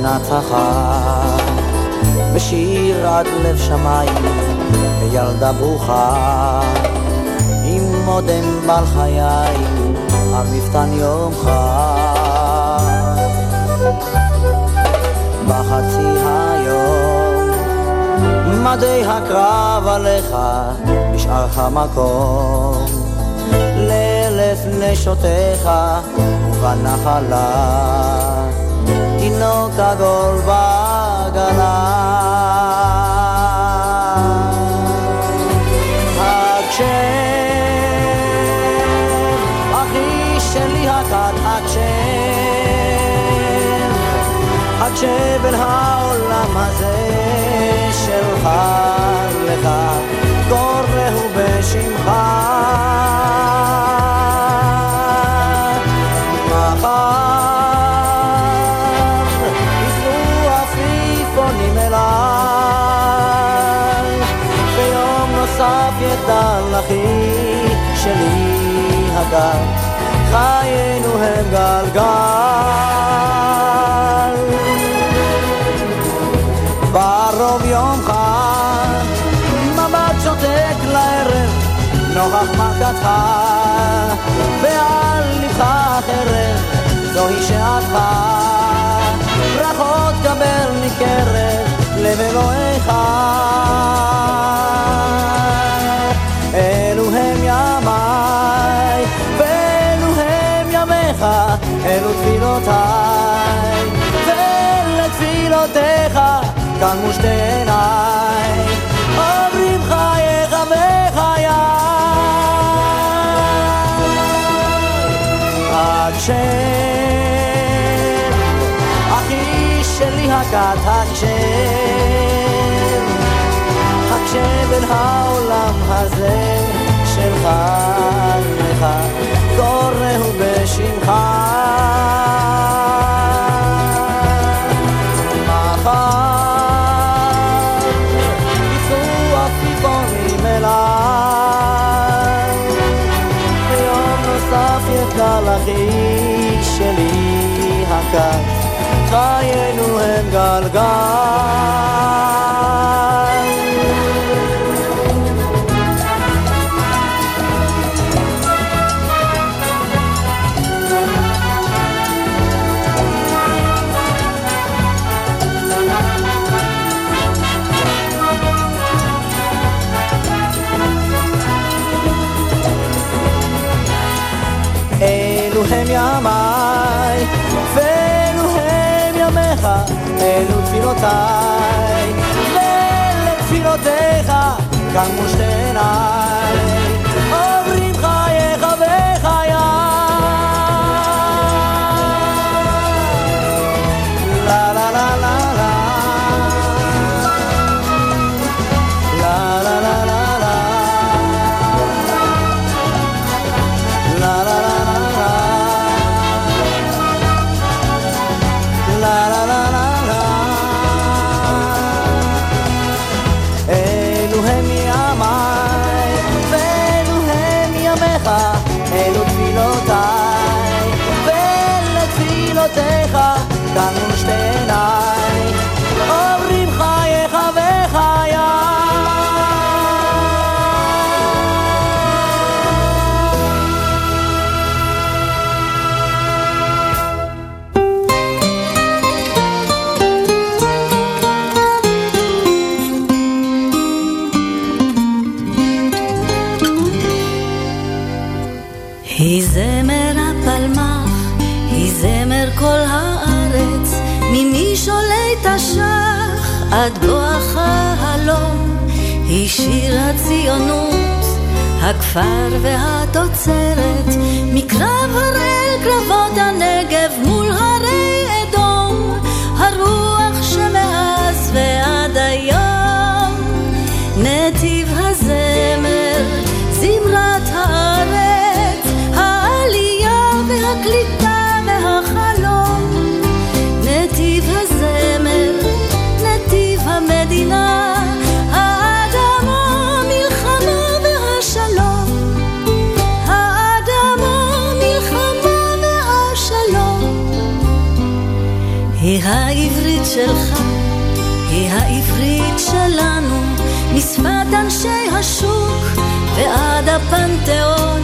ויונת החג, בשיר עד לב שמיים, וילדה ברוכה, עם מודם בעל חיי, על מפתן יום חג. בחצי היום, מדי הקרב עליך, בשאר המקום. לאלף נשותיך ובנחלה תינוק עגול בא שבין העולם הזה שלי הגר, חיינו הם גלגל. יום חג, מבט שותק לערב, נוכח מכתך, ועל לבך חרב, זוהי שעתך. ברכות קבל מקרב לב אלוהיך. אלו הם ימיי, אלו תפילותיי, ולתפילותיך כאן שתי עיניי, עוברים חייך וחיי. הקשב, אחי שלי הכת, הקשב, הקשב אל העולם גלגל. קמו שתי שיר הציונות, הכפר והתוצרת, מקרב הרי קרבות הנגב הפנתיאון.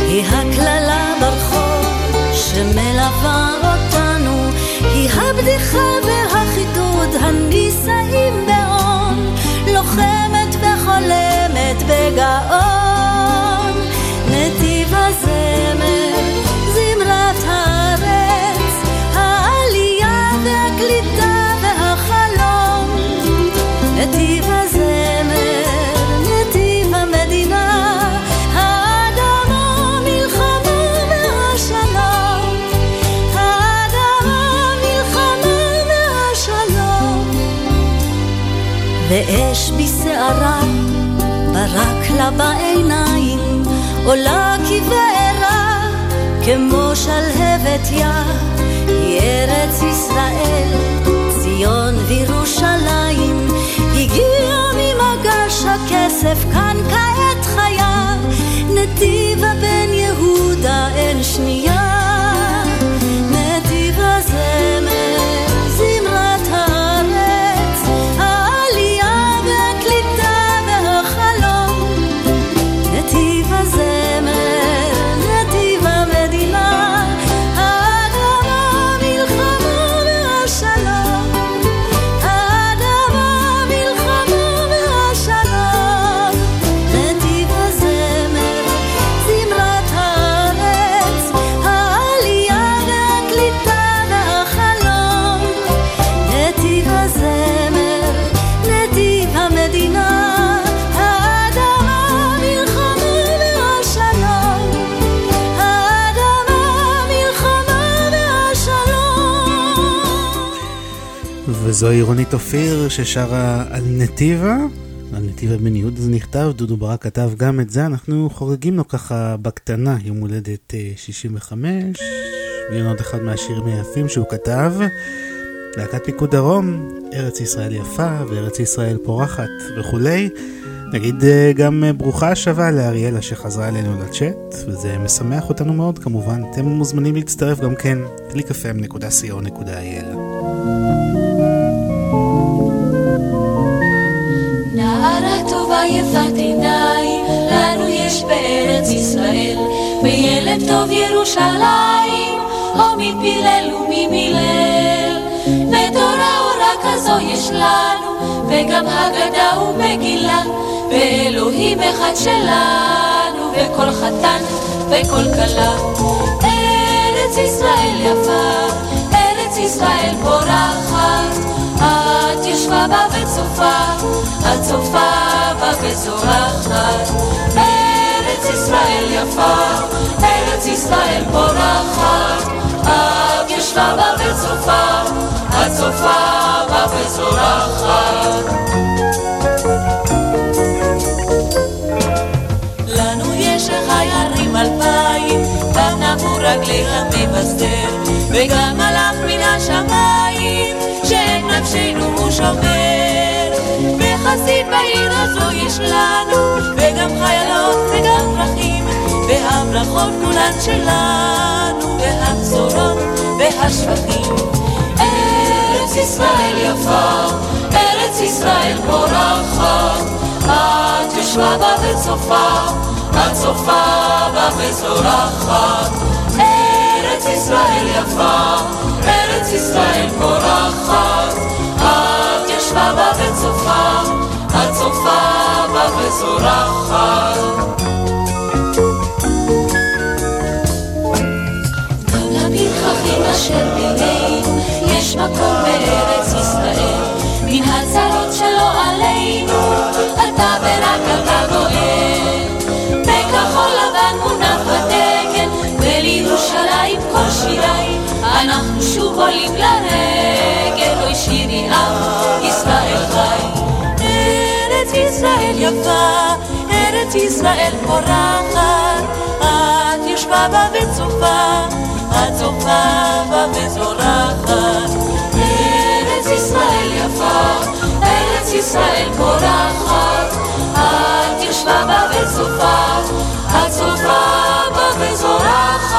היא הקללה ברחוב שמלווה אותנו, היא הבדיחה והחידוד הנישאים בהון, לוחמת וחולמת בגאון. בעיניים, עולה כבעירה, כמו שלהבת יא, היא ארץ ישראל, ציון וירושלים, הגיע ממגש הכסף, כאן כעת חיה, נתיבה בן יהודה אין שנייה. זוהי רונית אופיר ששרה על נתיבה, על נתיבה בן יהודה זה נכתב, דודו ברק כתב גם את זה, אנחנו חוגגים לו ככה בקטנה יום הולדת 65, והנה עוד אחד מהשירים היפים שהוא כתב, להקת פיקוד דרום, ארץ ישראל יפה וארץ ישראל פורחת וכולי. נגיד אה, גם אה, ברוכה השבה לאריאלה שחזרה אלינו לצ'אט, וזה משמח אותנו מאוד כמובן. אתם מוזמנים להצטרף גם כן, www.clickfm.co.il. טובה יפת עיניים, לנו יש בארץ ישראל, וילד טוב ירושלים, או מפילל וממילל. ותורה אורה כזו יש לנו, וגם הגדה ומגילה, ואלוהים אחד שלנו, וכל חתן וכל כלה. ארץ ישראל יפה, ארץ ישראל פורחת, את ישבה בה וצופה, את צופה בה וזורחת. ארץ ישראל יפה, ארץ ישראל פורחת, את ישבה בה וצופה, את צופה בה וזורחת. וגם מלאך מן השמיים. נפשנו הוא שומר. וחסיד בעיר הזו יש לנו, וגם חיילות וגם פרחים, והברכות כולן שלנו, והבשורות והשבחים. ארץ ישראל יפה, ארץ ישראל פורחת, את יושבה בה וצופה, את צופה בה וזורחת. ארץ ישראל יפה, ארץ ישראל פורחת, את ישבה בה וצופה, את צופה בה וזורחת. עולים לרגל, אוי שירי עם ישראל חי. ארץ ישראל יפה, ארץ ישראל פורחת, את יושבה בה וצופה, את צופה בה וזורחת. ארץ ישראל יפה, ארץ ישראל פורחת, את יושבה בה וצופה, את צופה בה וזורחת.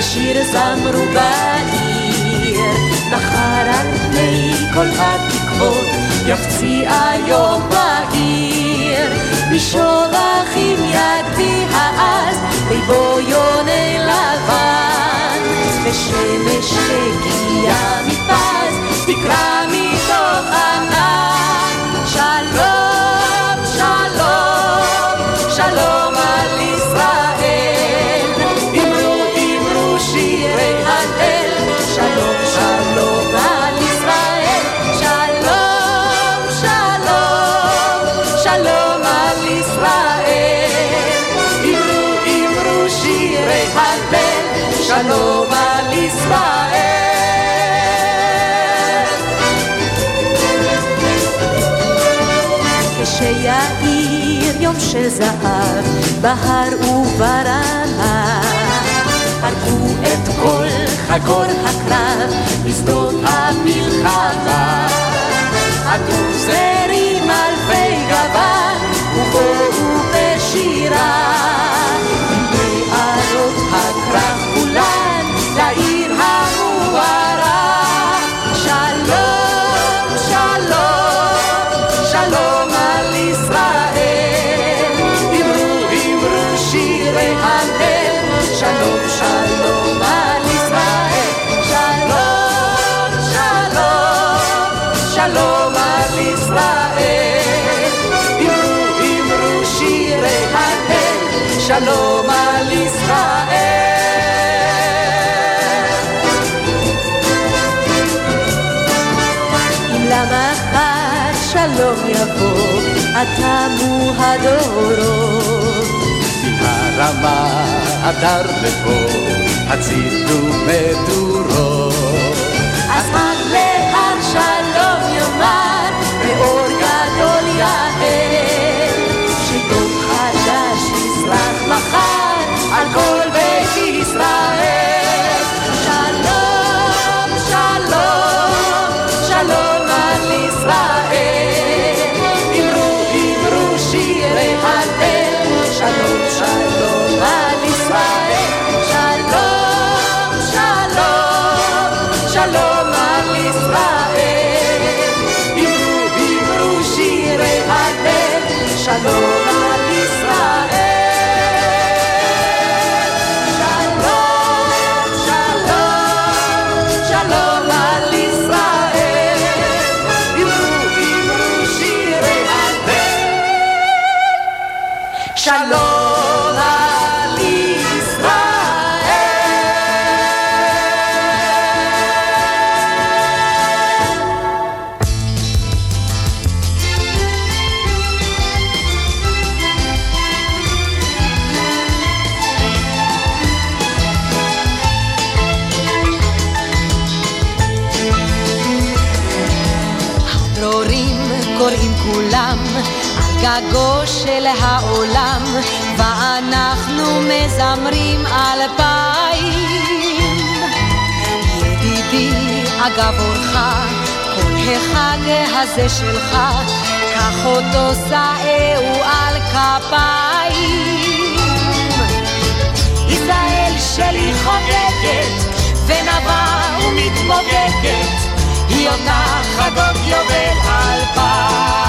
ושיר זמרו בעיר. נחר על פני כל התקוות יפציע יום בהיר משובחים יגבי העז ביבו יונה לבן. ושמש הגיע מפז תקרא מתוך ענן יום של זהב, בהר וברמה. הרגו את כל חגור הקרב, בשדות המלחמה. עטו זרים אלפי גוון, ובואו בשירה. הרמה הדר לפה, הציתו מדורות. אז להר שלום יאמר, באור גדול יהל. שיום חדש יזרח מחר על כל בית ישראל. כל החג הזה שלך קח אותו שאהו על כפיים ישראל שלי חוגגת ונבה ומתמוגגת היא עונה חגות יובל אלפיים.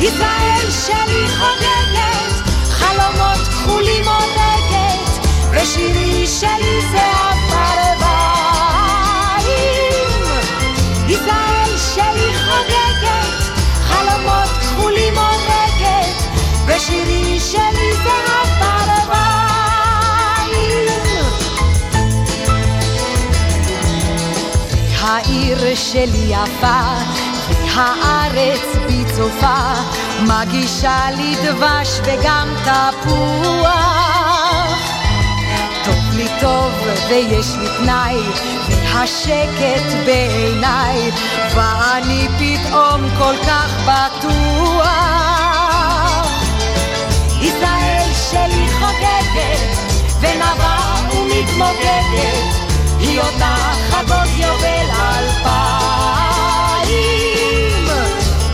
ישראל שלי חוגגת, חלומות כחולים עונגת, ושירי שלי זה ישראל שלי חוגגת, חלומות כחולים עונגת, ושירי שלי זה הפרוויים. העיר שלי יפה, והארץ בי צופה, מגישה לי דבש וגם תפוח. טוב לי טוב ויש לי פנאי, והשקט בעיניי, ואני פתאום כל כך בטוח. ישראל שלי חוגגת, ונבה ומתמוגגת, היא אותה חגות יובל אלפיים.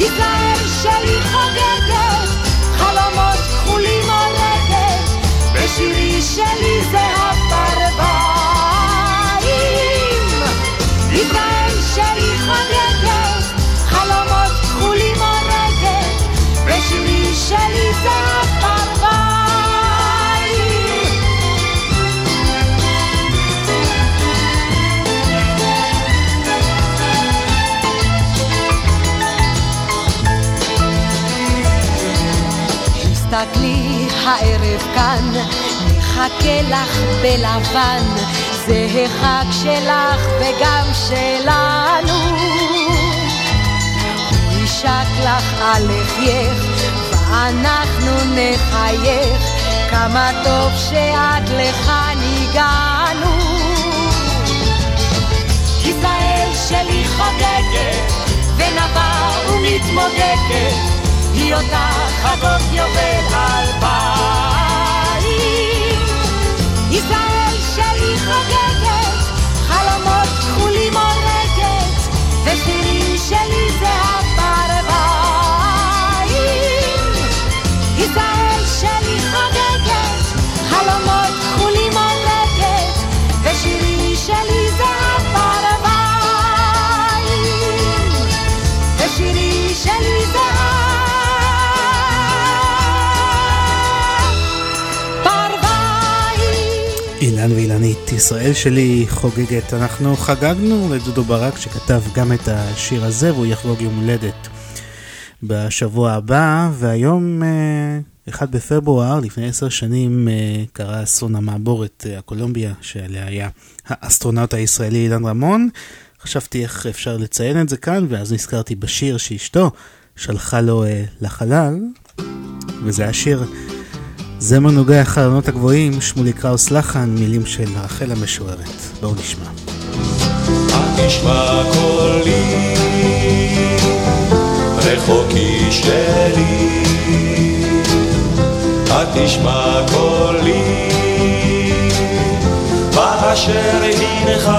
ישראל שלי חוגגת, חלומות כחולים הולדת, ושירי שלי זה. הערב כאן, נחכה לך בלבן, זה החג שלך וגם שלנו. הוא יישק לך על לחייך, ואנחנו נחייך, כמה טוב שעד לכאן הגענו. ישראל שלי חוגגת, ונבה ומתמוגגת, היא אותה חגות יובל אלפיים. ישראל שלי חוגגת, חלומות כחולים הורגת, ושירים שלי זה אילן ואילנית, ישראל שלי חוגגת. אנחנו חגגנו לדודו ברק שכתב גם את השיר הזה והוא יחגוג יום הולדת בשבוע הבא, והיום, אה, 1 בפברואר, לפני עשר שנים, אה, קרה אסון המעבורת אה, הקולומביה, שעליה היה האסטרונאוט הישראלי אילן רמון. חשבתי איך אפשר לציין את זה כאן, ואז נזכרתי בשיר שאשתו שלחה לו אה, לחלל, וזה השיר זמר נוגע החלונות הגבוהים, שמולי קראוס לחן, מילים של רחל המשוררת. בואו נשמע. תשמע קולי, רחוקי שלי. קולי, באשר הנך,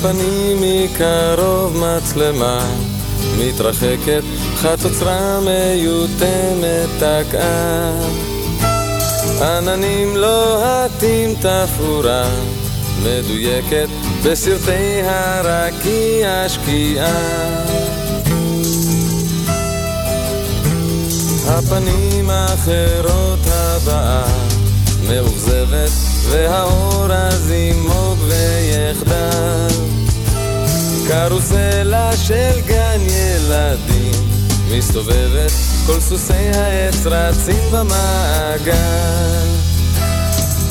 הפנים מקרוב מצלמה מתרחקת, חצוצרה מיותמת תקעה. עננים לוהטים תפאורה מדויקת בסרטי הרקיע שקיעה. הפנים האחרות הבאה מאוכזבת והאור אז ימוג ויחדל קרוסלה של גן ילדים מסתובבת כל סוסי העץ רצים במעגל.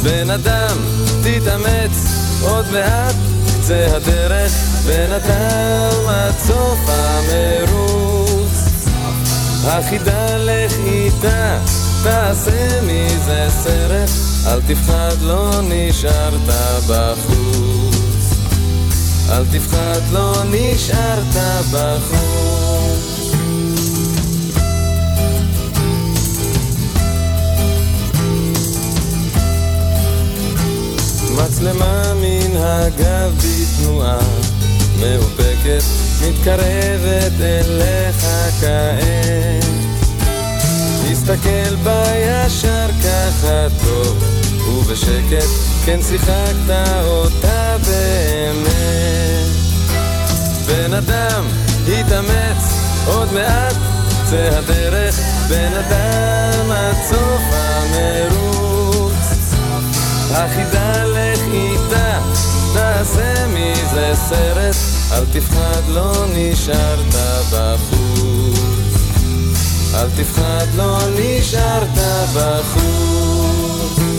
בן אדם תתאמץ עוד מעט קצה הדרך. בינתיים עד סוף המרוץ. החידה לך איתה, תעשה מזה סרט, אל תפחד, לא נשארת בחוץ. אל תפחד, לא נשארת בחוץ. מצלמה מן הגב בתנועה מאופקת מתקרבת אליך כעת. תסתכל בה ישר ככה טוב, ובשקט כן שיחקת אותה באמת. בן אדם, התאמץ, עוד מעט קצה הדרך, בן אדם עד סוף המרוץ. החידה לך איתה, תעשה מזה סרט, אל תפחד, לא נשארת בחוץ. אל תפחד, לא נשארת בחוץ.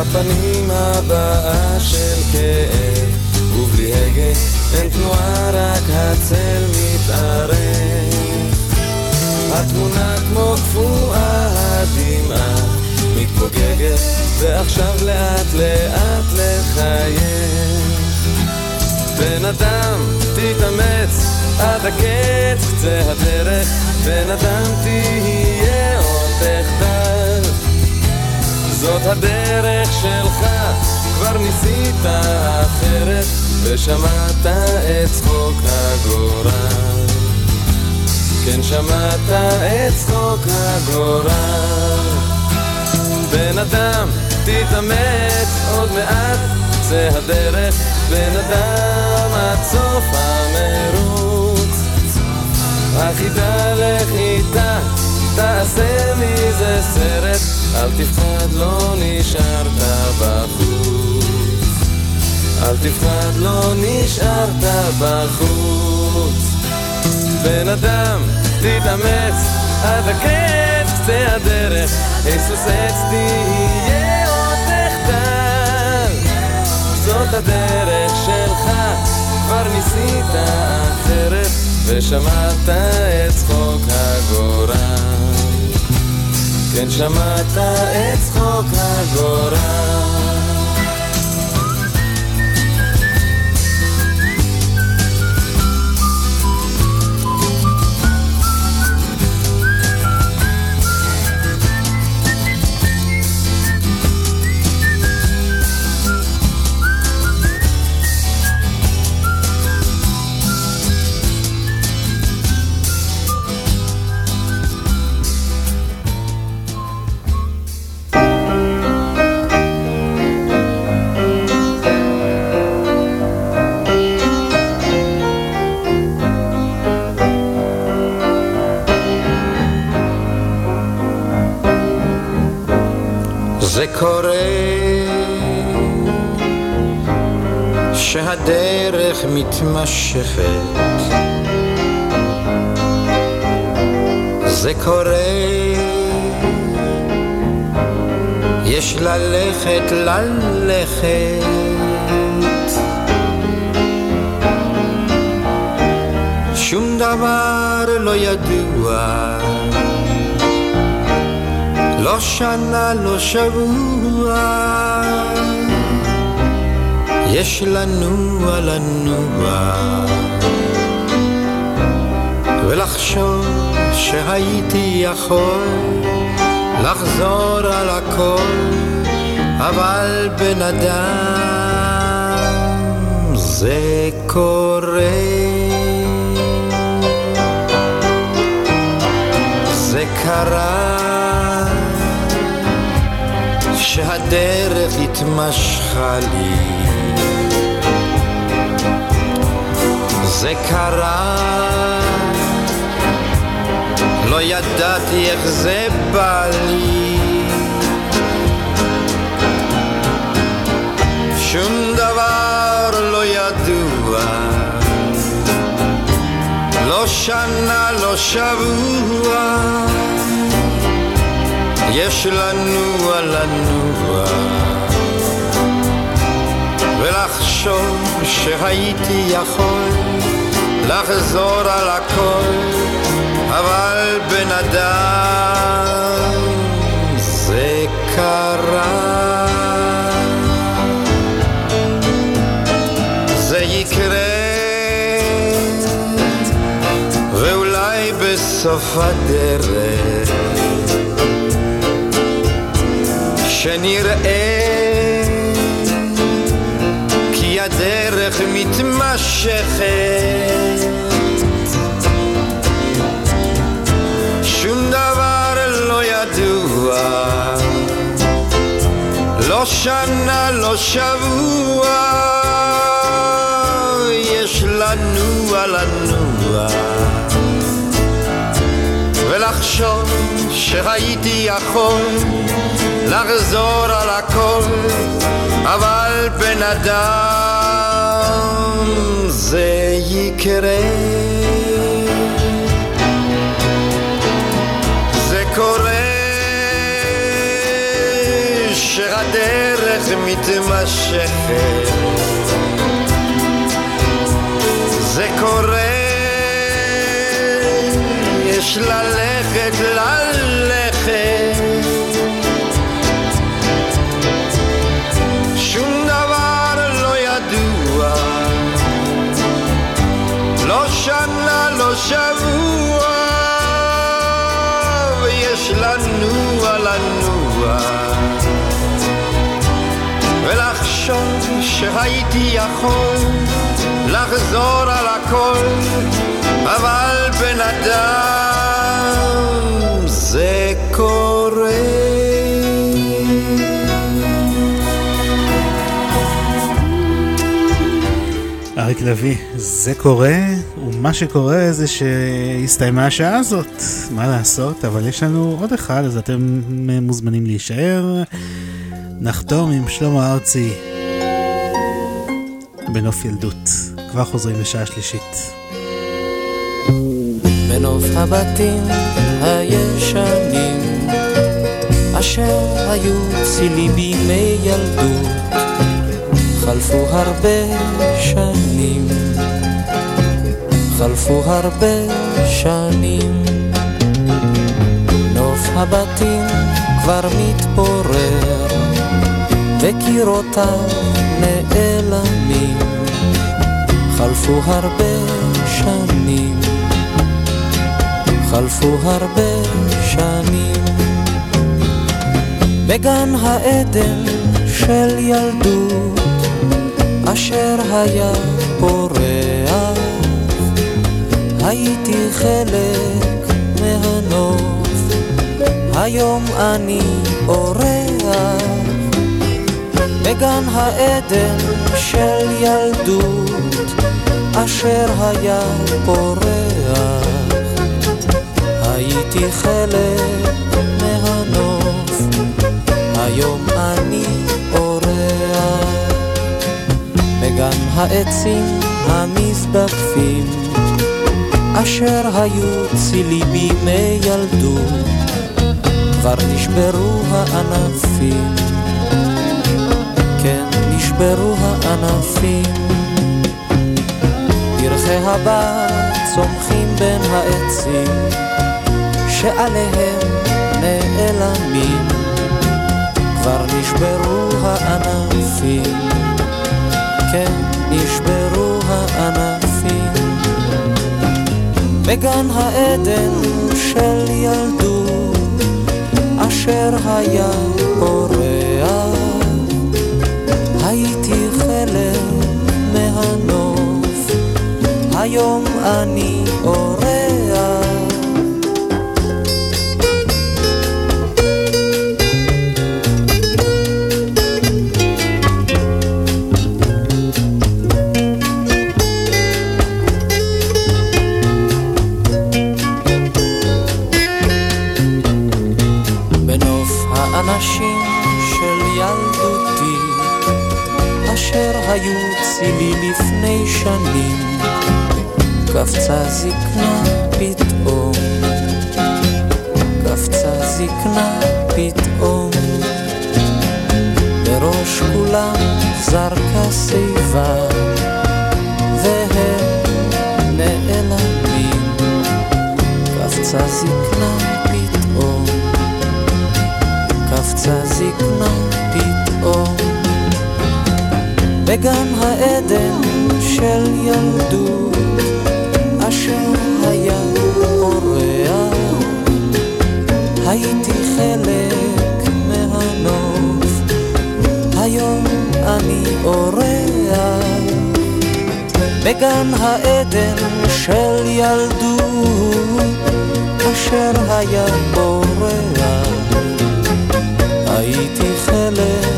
הפנים הבאה של כאב, ובלי הגה אין תנועה, רק הצל מתארך. התמונה כמו קפואה, הדמעה מתפוגגת, ועכשיו לאט לאט לחייך. בן אדם, תתאמץ, עד הקץ קצה הדרך, בן אדם תהיה עוד תחדל. זאת הדרך שלך, כבר ניסית אחרת, ושמעת את צחוק הגורל. כן, שמעת את צחוק הגורל. בן אדם, תתאמץ עוד מעט, זה הדרך, בן אדם עד סוף המרוץ. החידה לך איתה, תעשה מזה סרט, אל תפחד, לא נשארת בחוץ. אל תפחד, לא נשארת בחוץ. בן אדם, תתאמץ, עד הקץ קצה הדרך, היסוס עץ תהיה עוד תחתן. זאת הדרך שלך, כבר ניסית אחרת, ושמעת את צחוק הגורל. כן, שמעת את צחוק הגורל. שהדרך מתמשכת. זה קורה. יש ללכת ללכת. שום דבר לא ידוע. לא שנה, לא שבוע, יש לנוע לנוע, ולחשוב שהייתי יכול לחזור על הכל, אבל בן אדם זה קורה. זה קרה שהדרך התמשכה לי זה קרה. לא ידעתי איך זה בא לי. שום דבר לא ידוע. לא שנה, לא שבוע. יש לנוע לנוע ולחשוב שהייתי יכול לחזור על הכל, אבל בן אדם זה קרה. זה יקרה, ואולי בסוף הדרך, כשנראה הדרך מתמשכת. שום דבר לא ידוע. לא שנה, לא שבוע. יש לנוע לנוע ולחשוב שהייתי יכול לחזור על הכל אבל בן אדם זה יקרה זה קורה שהדרך מתמשכת זה קורה יש ללכת, ללכת. ולחשוב שהייתי יכול לחזור על הכל אבל בן אדם זה קורה. אריק לביא, זה קורה, ומה שקורה זה שהסתיימה השעה הזאת, מה לעשות, אבל יש לנו עוד אחד, אז אתם מוזמנים להישאר. נחתום עם שלמה ארצי בנוף ילדות. כבר חוזרים לשעה שלישית. בנוף הבתים הישנים אשר היו צילי בימי ילדות חלפו הרבה שנים חלפו הרבה שנים נוף הבתים כבר מתפורר וקירותיו נעלמים חלפו הרבה שנים. חלפו הרבה שנים. בגן העדן של ילדות אשר היה פורח הייתי חלק מהנוף. היום אני אורח. בגן העדן של ילדות אשר היה פורח הייתי חלק מהנוף, היום אני אורח. בגן העצים המזדקפים, אשר היו צילי בימי ילדות, כבר נשברו הענפים, כן נשברו הענפים. הבר צומחים בין העצים, שעליהם נעלמים, כבר נשברו הענפים, כן, נשברו הענפים. בגן העדן של ילדות, אשר היה פורח, הייתי חלק היום אני אורח. האנשים של ילדותי, אשר היו צילי לפני שנים, קפצה זקנה פתאום, קפצה זקנה פתאום, בראש כולם זרקה שיבה, והם נעלמים, קפצה זקנה פתאום. קפצה זקנה פתאום. בגן העדן של ילדות אני אורח בגן העדן של ילדות אשר היה בורח. הייתי חלק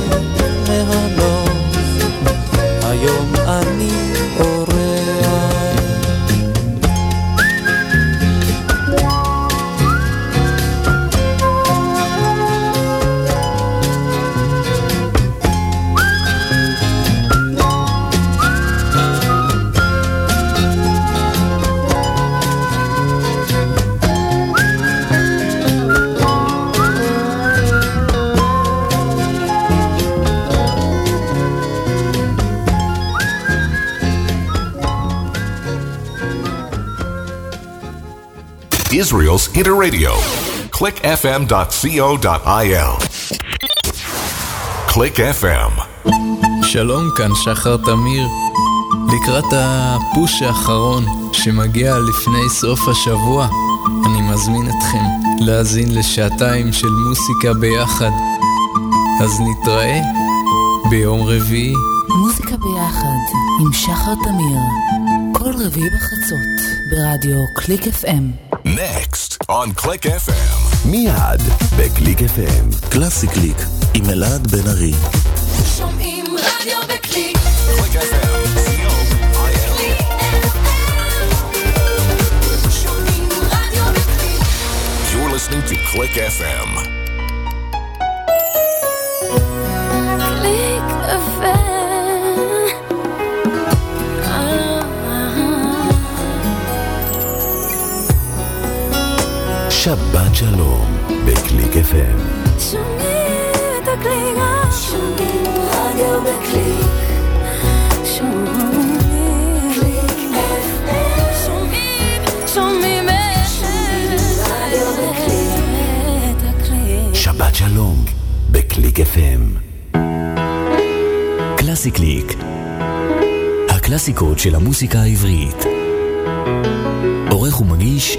Israel's Interradio. clickfm.co.il. Click FM. שלום, כאן שחר תמיר. לקראת הפוש האחרון שמגיע לפני סוף השבוע, אני מזמין אתכם להאזין לשעתיים של מוסיקה ביחד. אז נתראה ביום רביעי. מוזיקה ביחד עם שחר תמיר, כל רביעי בחצות ברדיו קליק FM. Next on Click FM. מיד בקליק FM. קלאסי קליק עם אלעד בן ארי. שומעים רדיו בקליק. קליק FM. You're listening to Click FM. שבת שלום בקליק FM. שומעים את הקליק, שומעים רדיו בקליק. שומעים קליק FM. שומעים, שומעים רדיו בקליק. שבת שלום בקליק FM. קלאסי קליק. הקלאסיקות של המוסיקה העברית. עורך ומגיש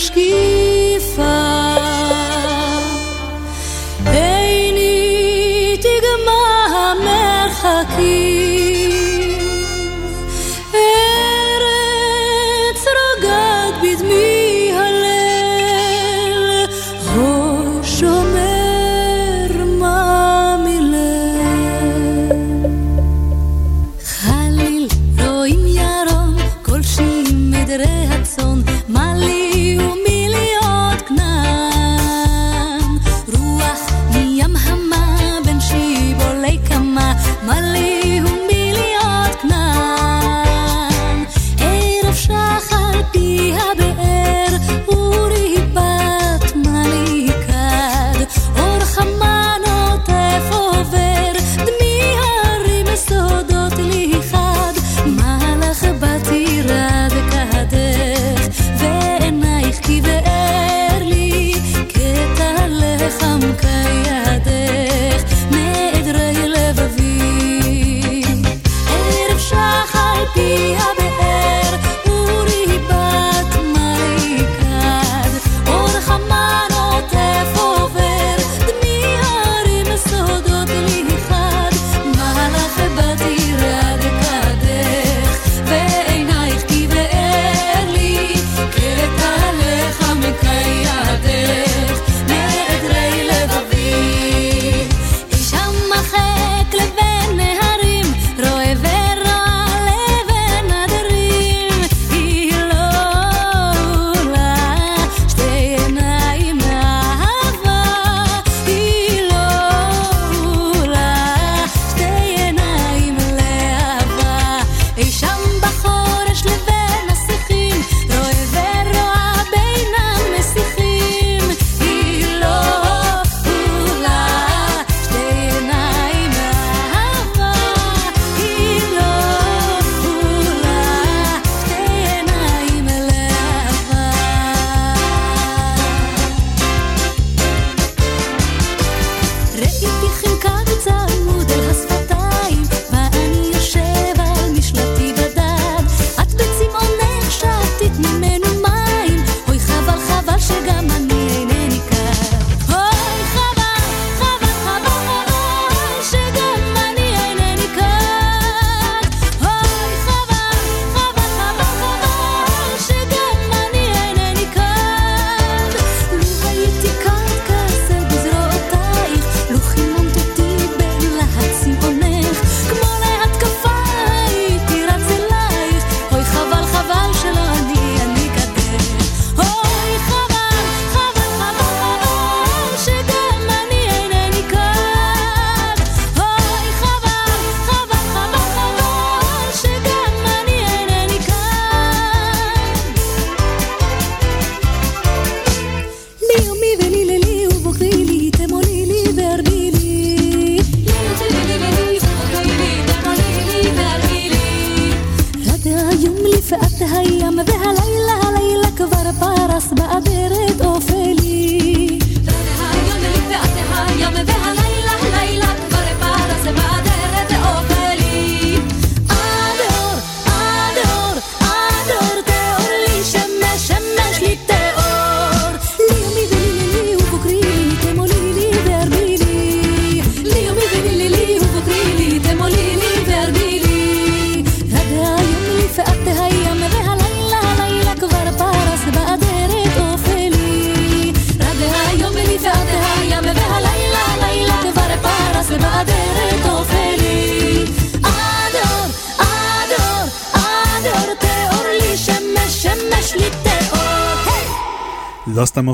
verschieden.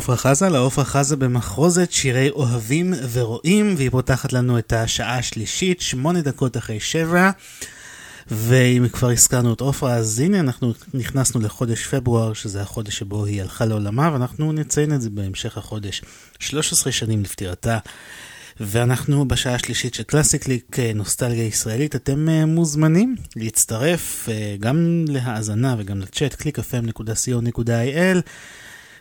עפרה חזה, אלא עפרה חזה במחרוזת שירי אוהבים ורואים, והיא פותחת לנו את השעה השלישית, שמונה דקות אחרי שבע. ואם כבר הזכרנו את עופרה, אז הנה אנחנו נכנסנו לחודש פברואר, שזה החודש שבו היא הלכה לעולמה, ואנחנו נציין את זה בהמשך החודש. 13 שנים לפטירתה. ואנחנו בשעה השלישית של קלאסיקליק נוסטלגיה ישראלית, אתם אה, מוזמנים להצטרף אה, גם להאזנה וגם לצ'אט, www.clickfm.co.il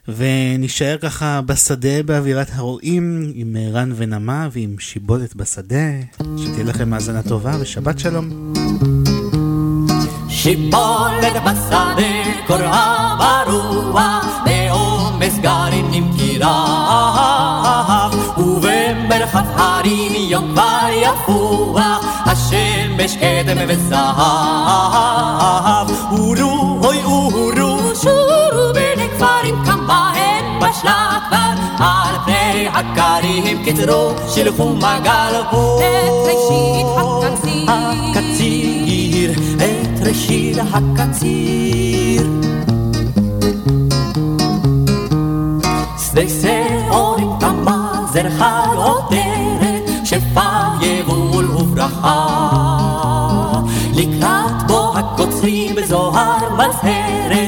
ונשאר ככה בשדה באווירת הרועים עם רן ונמה ועם שיבולת בשדה. שתהיה לכם האזנה טובה ושבת שלום. שיבולת בשדה קוראה ברוח בעומס גרעינים כי רב ובמרחב הרים יום כבר יפוח השמש קדם וזהב אורו אוי אורו בין כפרים כמה הן בשלה כבר על פני הכרים קצרו שלחו מגל בו את ראשית הקציר. הקציר את ראשית הקציר. שדה שעורים כמה זרחה עודרת שפע יבול וברכה. לקראת בו הקוצרים בזוהר מזהרת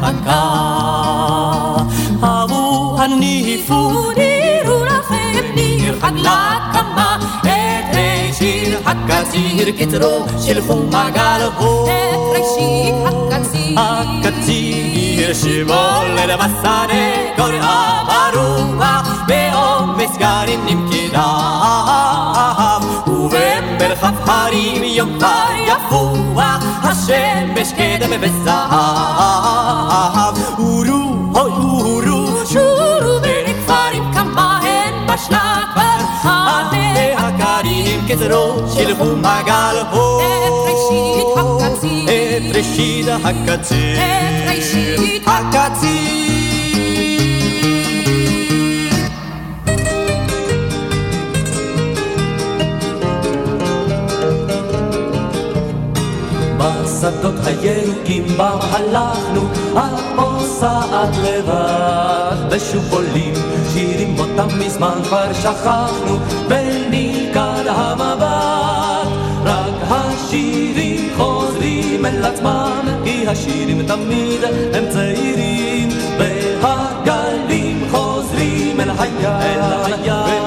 מחכה הבו הניפו נירו לכם ניר חד לקמה את ראשית הקציר קצרו שלחו מגל בו את ראשית הקציר הקציר שבולד בשדה קוראה ברוח בעומס גרעינים כדב ובמרחב הרים כבר יפוח השמש קדם וזהב. אורו אוי אורו שורו בין כמה הן בשלה כבר עדי הכרים כזרו שלחו מגל בו את ראשית הקציר. את ראשית הקציר. את ראשית הקציר בשדות הירוקים בם הלכנו, הפוסעת לבד, ושוב עולים שירים אותם מזמן כבר שכחנו, ונלכד המבט. רק השירים חוזרים אל עצמם, כי השירים תמיד הם צעירים, והגלים חוזרים אל הים,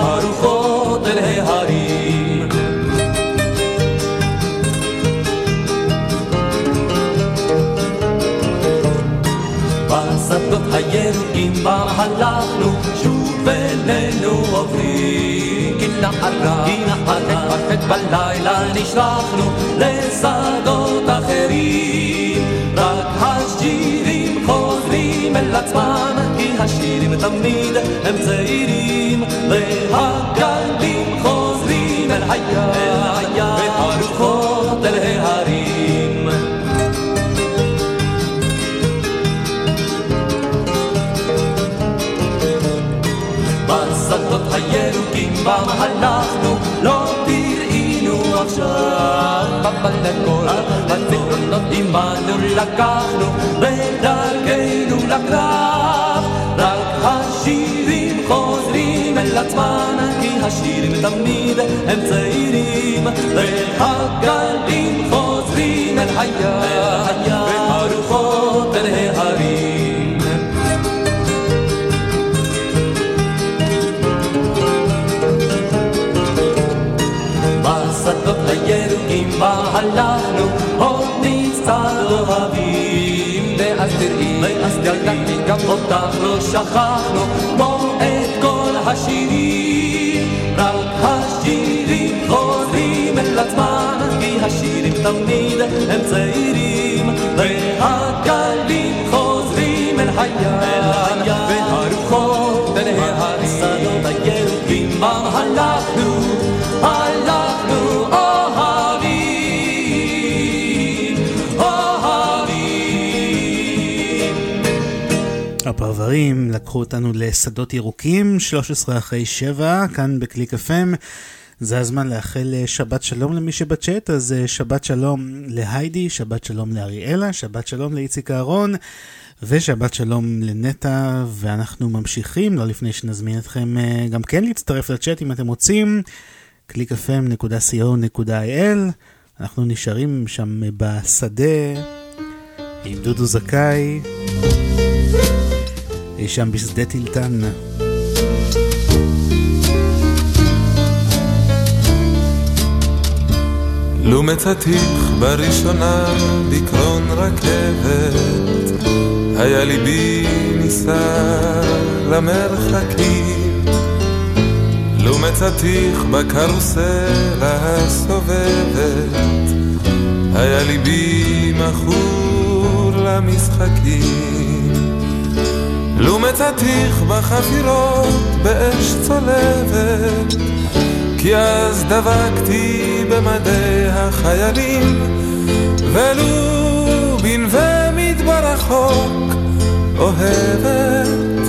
בשדות הירוקים בם הלכנו, שוב אלינו עוברים. כי נחרה, כי נחרה, פרפת בלילה נשלחנו לשדות אחרים. רק השירים חוזרים אל עצמם, כי השירים תמיד הם צעירים. והגלים חוזרים אל הים, והרוחות אל ההרים. בשדות הירוקים בם הלכנו, לא תראינו עכשיו. כל הזיכרונות עמנו לקחנו, בדרכנו לקרב. רק השירים חוזרים אל עצמם, כי השירים תמיד הם צעירים. והגלים חוזרים אל הים, והרוחות אל ההרים. בשדות הירוקים בה הלכנו, עוד נצטד אוהבים. ואז תראי, ואז ילדתי גם אותך לא שכחנו, כמו את כל השירים. רק השירים חוזרים אל עצמם, כי השירים תמיד הם צעירים. והגלים חוזרים אל הים, והרוחות אל ההרים. שדות הירוקים הלכנו, הלכנו הפרברים לקחו אותנו לשדות ירוקים, 13 אחרי 7, כאן בקליק FM. זה הזמן לאחל אה, שבת שלום למי שבצ'אט, אז אה, שבת שלום להיידי, שבת שלום לאריאלה, שבת שלום לאיציק אהרון, ושבת שלום לנטע, ואנחנו ממשיכים, לא לפני שנזמין אתכם אה, גם כן להצטרף לצ'אט אם אתם רוצים, www.clickfm.co.il אנחנו נשארים שם בשדה. עם דודו זכאי, אי שם בשדה טילטן. לו מצאתיך בראשונה בקרון רכבת, היה ליבי נישא למרחקים. לו מצאתיך בקרוסלה הסובבת, היה ליבי מכור למשחקים. לו מצאתיך בחפירות באש צולבת, כי אז דבקתי במדי החיילים, ולו בנווה מדבר רחוק אוהבת,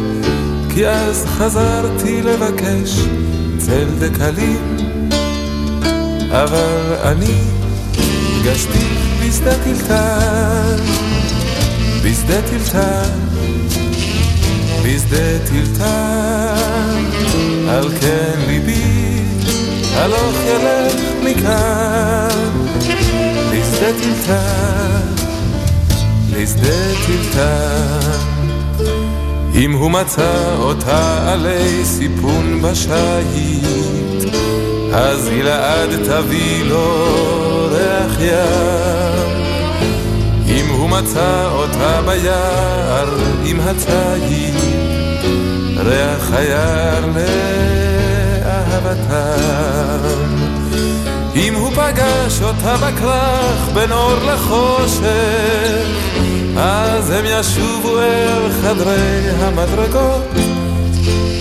כי אז חזרתי לבקש צל דקלים, אבל אני פגשתי בשדה טלטל, בשדה טלטל, בשדה טלטל, על כן ליבי הלוך ילך מכאן לשדה טלטל, לשדה טלטל. אם הוא מצא אותה עלי סיפון בשייט, אז גלעד תביא לו ריח ים. אם הוא מצא אותה ביער עם הציד, ריח היער לאהבתם. אם הוא פגש אותה בכרך בין אור לחושך, אז הם ישובו אל חדרי המדרגות,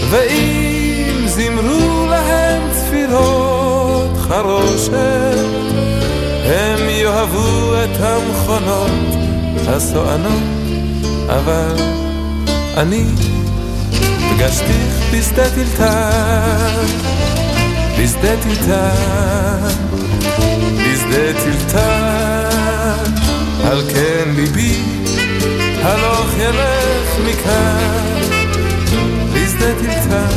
ואם זמרו להם צפירות חרושת, הם יאהבו את המכונות הסוענות, אבל אני פגשתיך בשדה טלטל, בשדה טלטל, בשדה טלטל, על כן ליבי הלוך ילך מכאן, לשדה טלטל,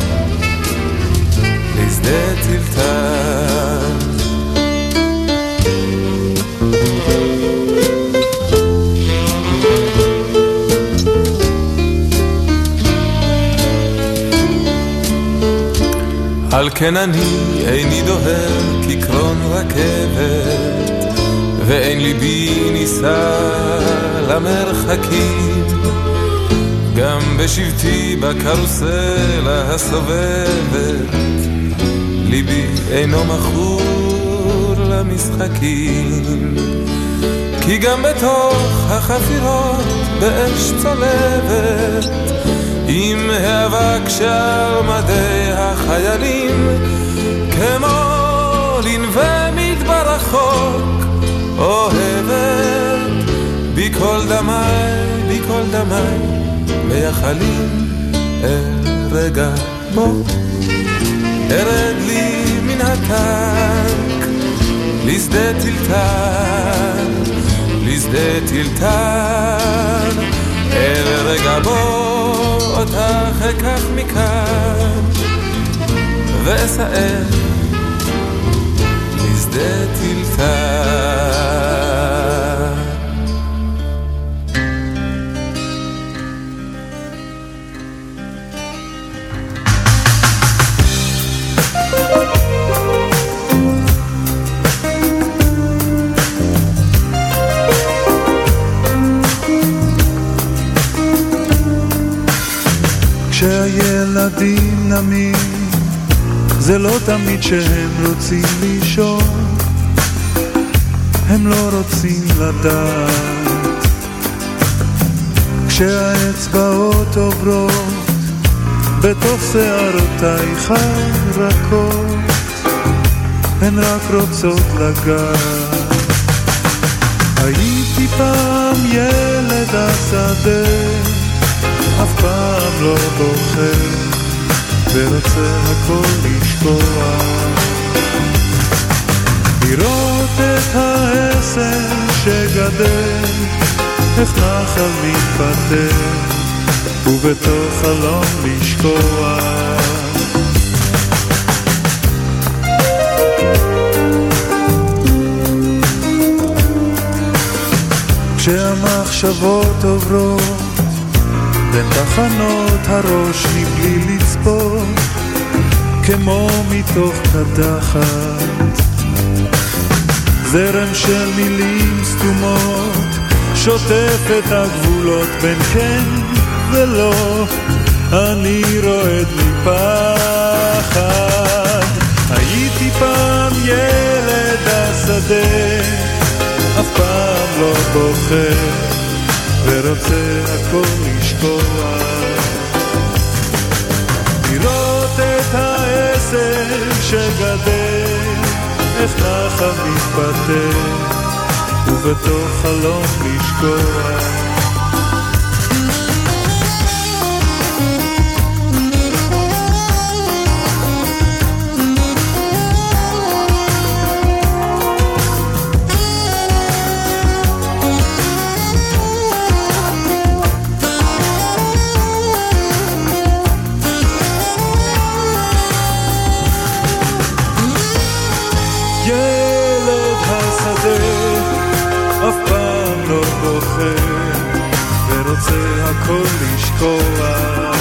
לשדה טלטל. כן אני איני דוהר כקרון רכבת, ואין ליבי נישא למרחקים. גם בשבטי בקרוסלה הסובבת, ליבי אינו מכור למשחקים. כי גם בתוך החפירות באש צולבת, עם האבק שער מדי החיילים, כמו לנווה מדבר רחוק, אוהבת, בי כל דמי, בי כל דמי, מייחלים אל רגע בו. ארד לי מן הטנק, לשדה טלטל, לשדה טלטל, אל רגע בו. אותך אקח מכאן ואסער לשדה טלטל כשהילדים נמים, זה לא תמיד שהם רוצים לישון, הם לא רוצים לדעת. כשהאצבעות עוברות בתוך שערותייך הרכות, הן רק רוצות לגעת. הייתי פעם ילד השדה אף פעם לא בוחר, ורוצה הכל לשכוח. לראות את העשר שגדל, איך נחל מתפטר, ובתוך חלום לשקוע. כשהמחשבות עוברות בין תחנות הראש מבלי לצפות, כמו מתוך קדחת. זרם של מילים סתומות, שוטף את הגבולות בין כן ולא, אני רועד מפחד. הייתי פעם ילד השדה, אף פעם לא בוחר, ורוצה הכל לשקוע. העשר שגדל, איך נחל מתפתח, ובתוך חלום לשקוע. בוחר ורוצה הכל לשקוע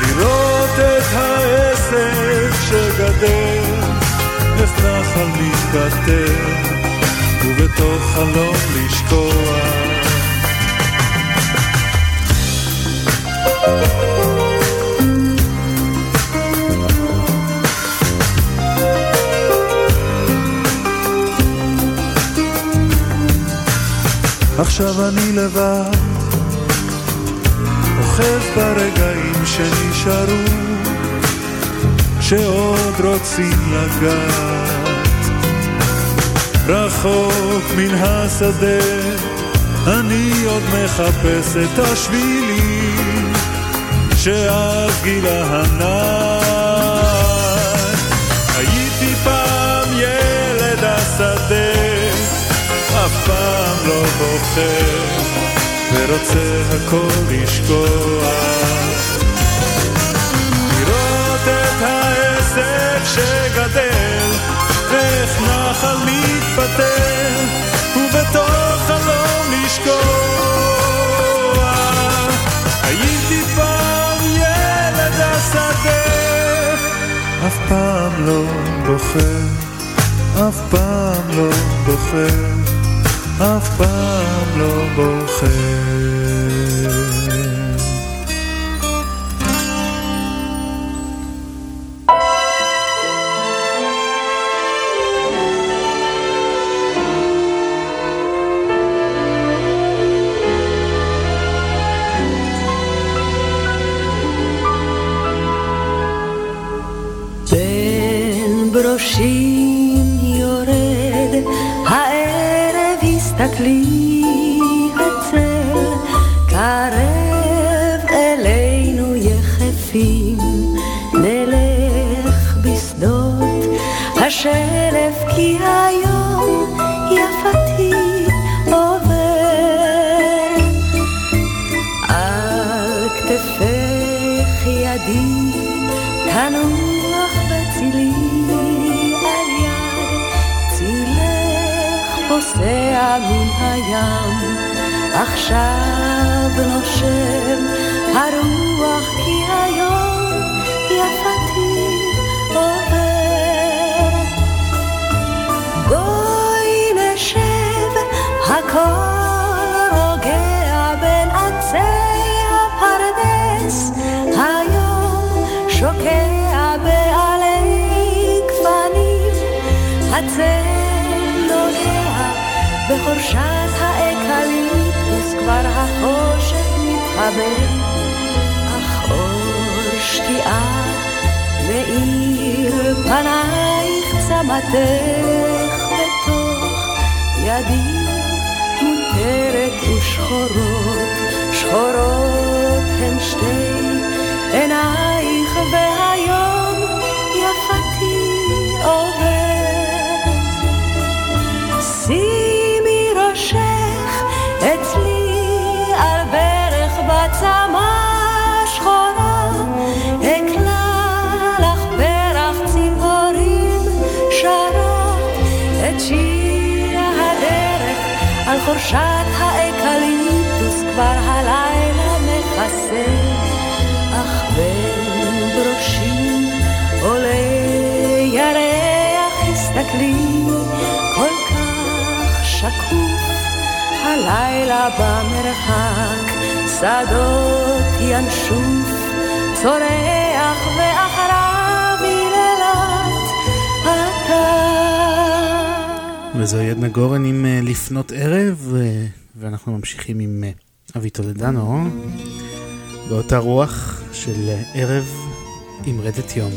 לראות את העסק שגדל איך נחל מתבטל ובתוך חלום לשקוע עכשיו אני לבד, אוחז ברגעים שנשארו, שעוד רוצים לגעת. רחוק מן השדה, אני עוד מחפש את השבילים, שאז גילה הנער. הייתי פעם ילד השדה, אף פעם לא בוחר, ורוצה הכל לשקוע. לראות את העסק שגדל, איך נחל מתפטר, ובתוך חלום לשקוע. הייתי פעם ילד השדה, אף פעם לא בוחר, אף פעם לא בוחר. אף פעם לא בוחר. בין ברושים הסתכלי הצל קרב אלינו יחפים נלך בשדות השלף כי היום הים. עכשיו נושם הרוח כי היום יפתי עובר. בואי נשב הכל רוגע בין עצי הפרדס. היום שוקע בעלי גפנים נוגע בחורשת האקליפטוס כבר החושך מתחבר. אך אור שקיעה מאיר פנייך צמתך בתוך ידי מותרת ושחורות שחורות הן שתי עינייך והיום חורשת האקליפטוס כבר הלילה מכסה, אך בין בראשי עולה ירח, הסתכלי כל כך שקוף, הלילה במרחק, שדות ינשוף, צורח וזוהי עדנה גורן עם אה, לפנות ערב, אה, ואנחנו ממשיכים עם אה, אבי טולדנו, באותה רוח של ערב עם רדת יום.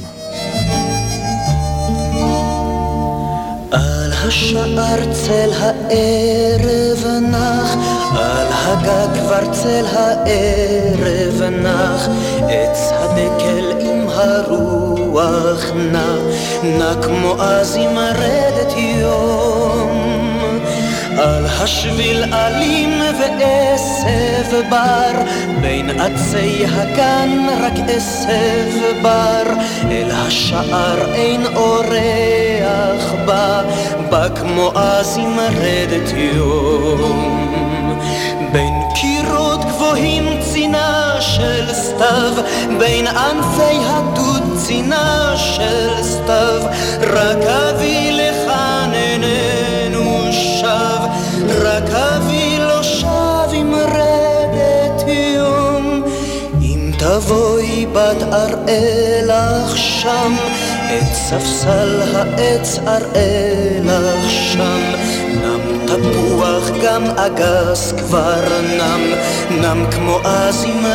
על השער צל הערב נח, על הגג כבר צל הערב נח, עץ הדקל עם הרוח נע, נע כמו אז עם רדת יום. על השביל אלים ועשב בר, בין עצי הגן רק עשב בר, אל השער אין אורח בא, בא כמו אז עם רדת יום. בין קירות גבוהים צינה של סתיו, בין ענפי הדוד צינה של סתיו, רק אבי לכאן שב, רק אבי לא יום. שם, את ספסל העץ אראה לך שם. נם תפוח גם אגס כבר נם, נם כמו אז עם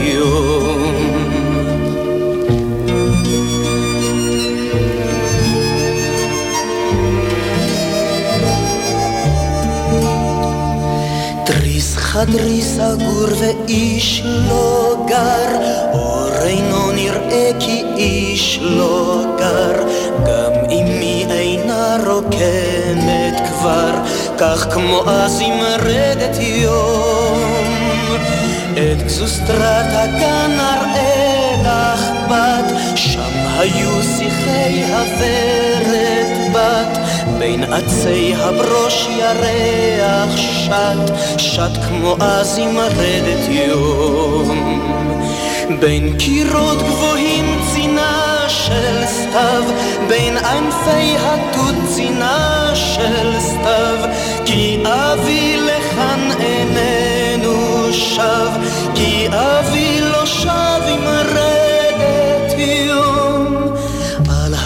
יום. חדרי סגור ואיש לא גר, אור אינו נראה כי איש לא גר, גם אמי אינה רוקמת כבר, כך כמו אז עם רדת יום. את גזוסטרת הגן אראה לך בת, שם היו שיחי הוורת בת, בין עצי הברוש ירח שט, שט כמו אז עם רדת יום. בין קירות גבוהים צינה של סתיו, בין ענפי התות צינה של סתיו, כי אבי לכאן איננו שב, כי אבי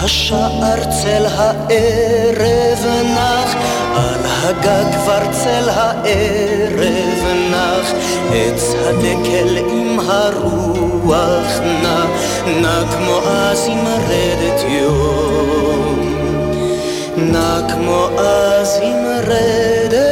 השער צל הערב נח, על הגג כבר צל הערב נח, עץ הדקל עם הרוח נע, נע כמו אז עם רדת יום. נע כמו אז עם רדת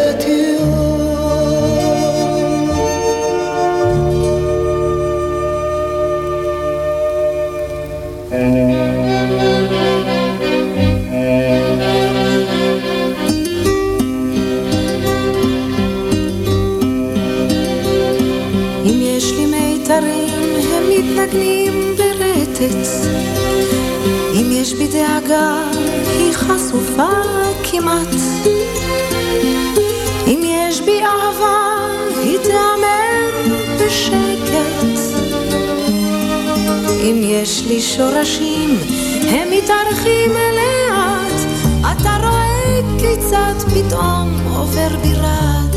עובר בירד.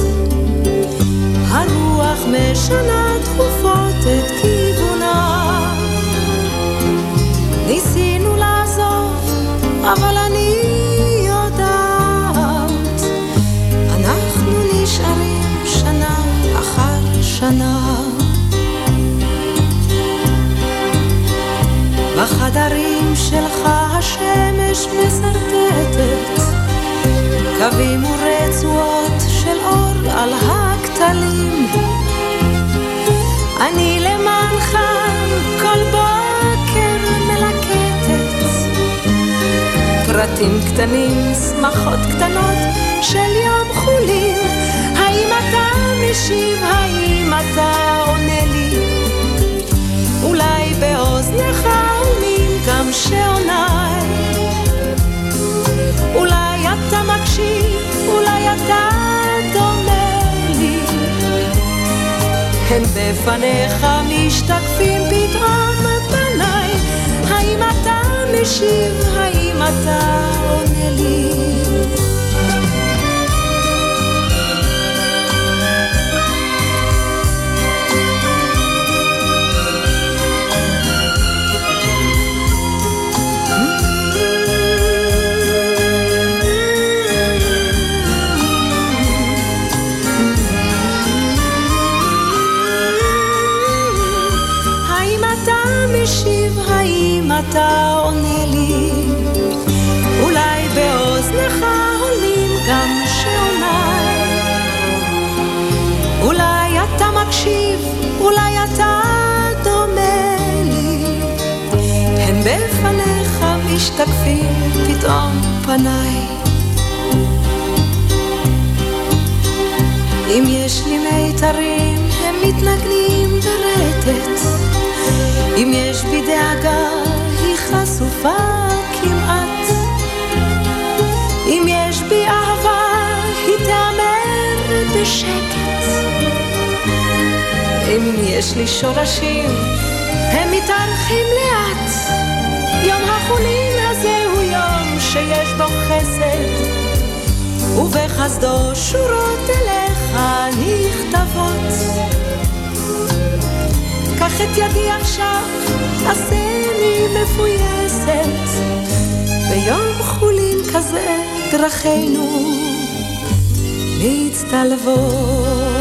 הרוח משנה תכופות את כיוונה. ניסינו לעזוב, אבל אני יודעת, אנחנו נשארים שנה אחר שנה. בחדרים שלך השמש מסרטטת קווים ורצועות פרטים קטנים, שמחות קטנות של יום חולין. האם אתה משיב? האם אתה עונה לי? אולי באוזנך עונים גם שעוניי. אולי אתה מקשיב, אולי אתה דומה לי. הם בפניך משתקפים פתרון פניי. האם אתה משיב? האם אתה עונה לי? האם אתה משיב, האם אתה אתה מקשיב, אולי אתה דומה לי. הם בפניך משתקפים פתאום פניי. אם יש לי מיתרים, הם מתנגנים ברטט. אם יש בי דאגה, היא חשופה כמעט. אם יש בי אהבה, היא תיאמר בשקט. אם יש לי שורשים, הם מתארחים לאט. יום החולין הזה הוא יום שיש בו חסד, ובחסדו שורות אליך נכתבות. קח את ידי עכשיו, עשני מפויסת. ביום חולין כזה דרכינו מצטלבות.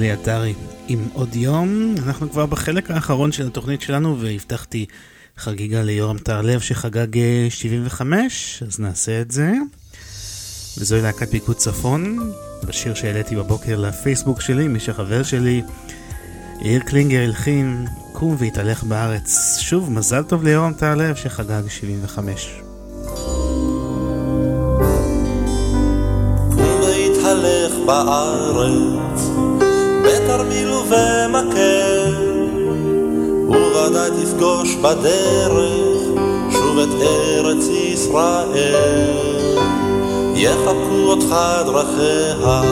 גלי עטרי. עם עוד יום, אנחנו כבר בחלק האחרון של התוכנית שלנו, והבטחתי חגיגה ליורם טהרלב שחגג 75, אז נעשה את זה. וזוהי להקת פיקוד צפון, בשיר שהעליתי בבוקר לפייסבוק שלי, מי שחבר שלי, יאיר קלינגר הלחין, קום והתהלך בארץ. שוב, מזל טוב ליורם טהרלב שחגג 75. והתהלך בארץ, תפגוש בדרך שוב את ארץ ישראל. יחבקו אותך דרכיה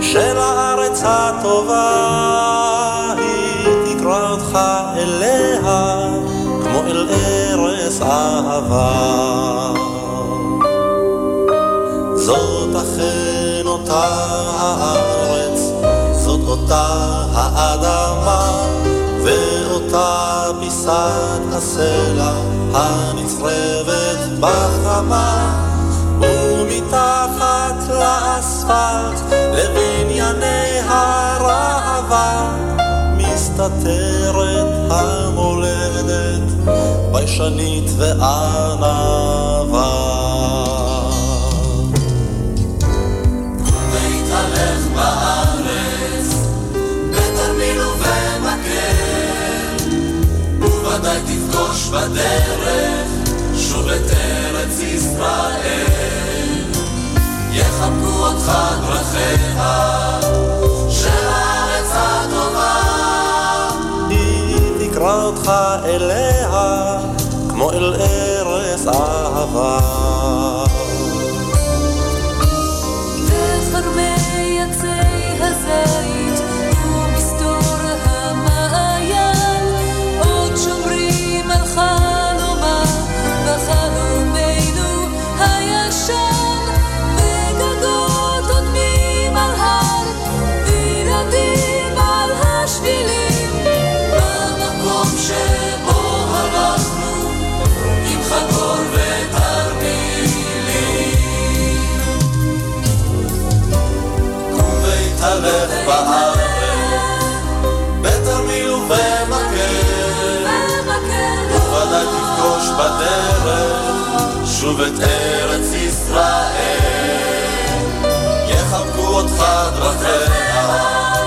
של הארץ הטובה, היא תקרא אותך אליה כמו אל ארץ אהבה. זאת אכן אותה הארץ, זאת אותה האדמה, פיסת הסלע הנצרבת בחמה, ומתחת לאספלט לבנייני הראווה, מסתתרת המולדת, ביישנית וענווה. בדרך שוב את ארץ ישראל. יחבקו אותך דרכיה של הארץ הטובה. היא תקרא אותך אליה כמו אל ארץ אהבה. בארץ, בתרמיל ארץ ישראל. יחבקו אותך דרכיה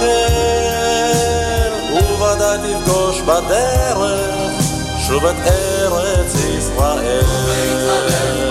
ובמקל, וודאי תפגוש בדרך שוב את ארץ ישראל.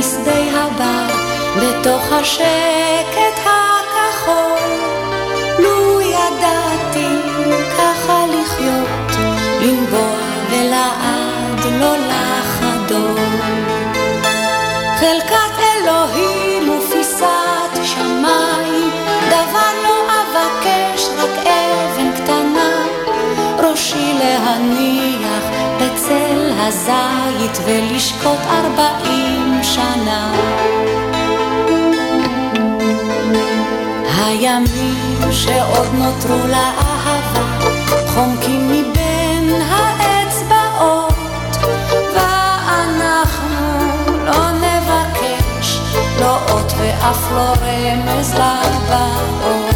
ידעתי בין שדה הבר, בתוך השקט הכחול. לו ידעתי ככה לחיות, לנבוע ולעד לא לחדול. חלקת אלוהים ופיסת שמיים, דבר לא אבקש, רק אבן קטנה, ראשי להניח בצל הזית ולשקוט ארבעים שנה. הימים שעוד נותרו לאהבה חומקים מבין האצבעות ואנחנו לא נבקש לא אות ואף לא רמז לבאות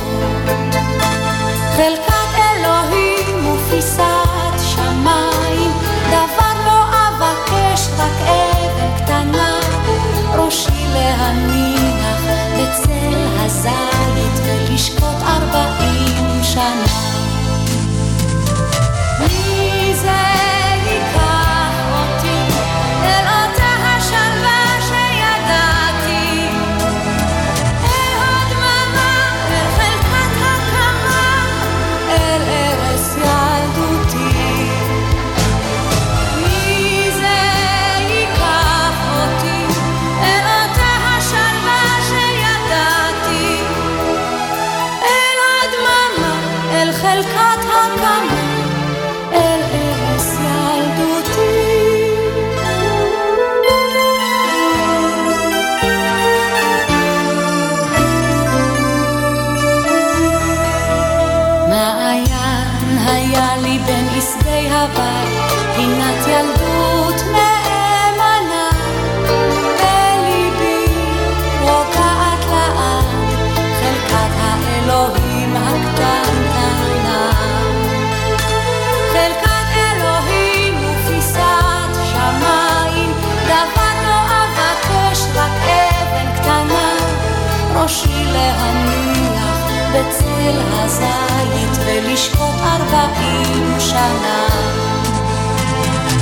ראשי להניח בצל הזית ולשקוט ארבעים שנה.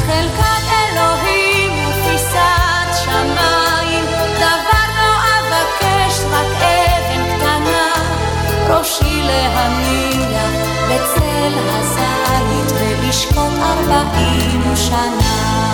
חלקת אלוהים ופיסת שמיים, דבר לא אבקש, רק אבן קטנה, ראשי להניח בצל הזית ולשקוט ארבעים שנה.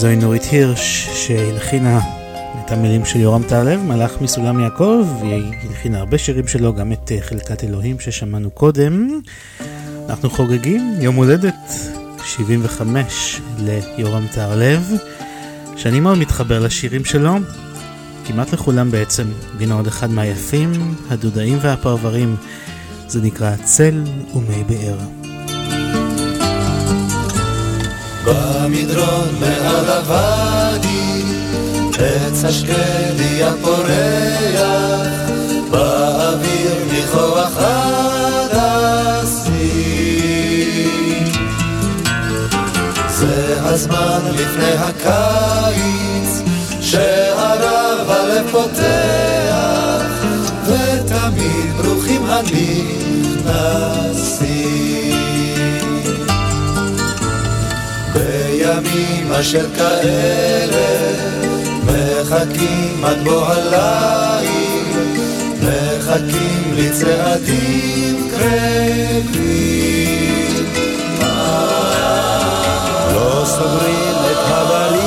וזוהי נורית הירש שהלחינה את המילים של יורם טהרלב, מלאך מסולם יעקב, והיא הלחינה הרבה שירים שלו, גם את אה, חלקת אלוהים ששמענו קודם. אנחנו חוגגים יום הולדת 75 ליורם טהרלב, שאני מאוד מתחבר לשירים שלו, כמעט לכולם בעצם, והנה עוד אחד מהיפים, הדודאים והפרברים, זה נקרא צל ומי באר. במדרון מעל הוואדי, עץ השקדי הפורח, באוויר ניחוח הדסים. זה הזמן לפני הקיץ, שהרב הלב פותח, ותמיד ברוכים הנכנסים. בימים אשר כאלה מחכים עד בוא הליל, מחכים לי צעדים קרבים. לא סוגרים את הבליח,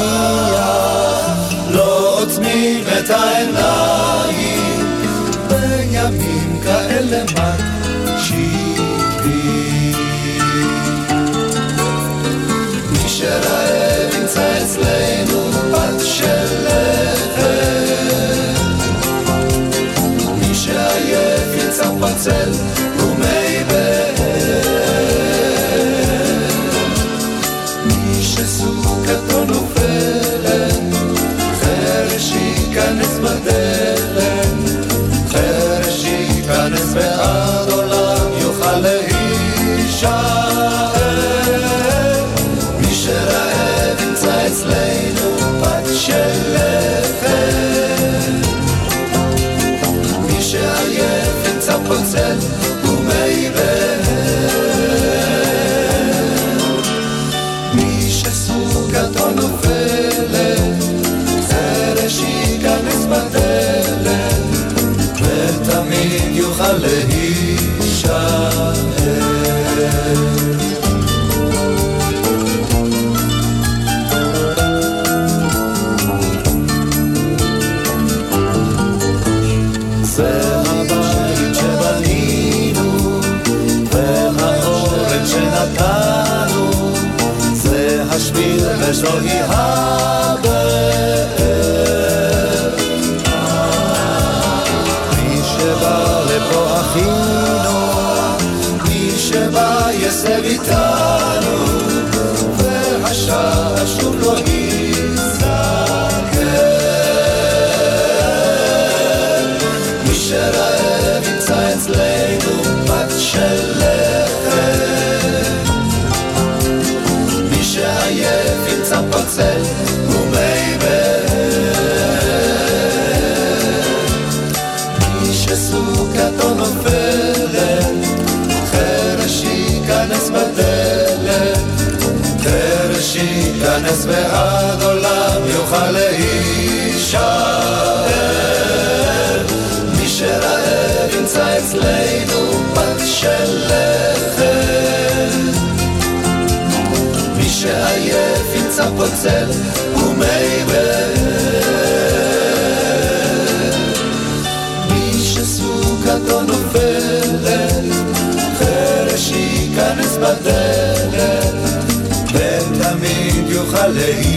ימצא יוכל להישאר. מי שרעב ימצא אצלנו פת של לחם. מי שעייף ימצא פוצל ומי בהר. מי שסוכתו נופלת, חרש ייכנס בדלת, ותמיד יוכל להישאר.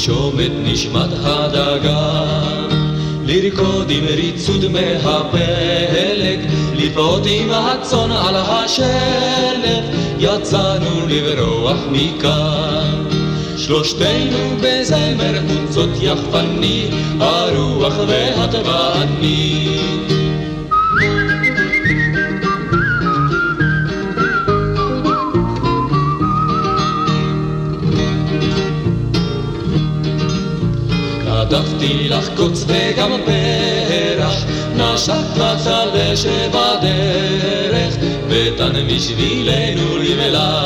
לנשום את נשמת הדגן לרקוד עם ריצוד מהפלג לפעוט עם הצאן על השלג יצאנו לברוח מכאן. שלושתנו בזמר חוצות יחפני הרוח ואת ואני כתבתי לך קוץ וגם פרח, נשק בצל שבדרך, ותן בשבילנו למלה.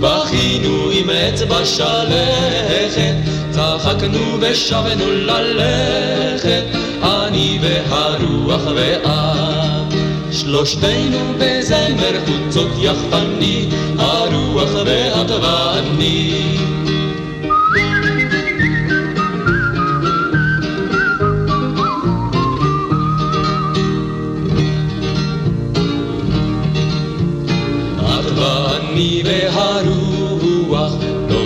בכינו עם אצבע שלכת, צחקנו ושבנו ללכת, אני והרוח ואת. שלושתנו בזמר חוצות יחפני, הרוח ואת ואני.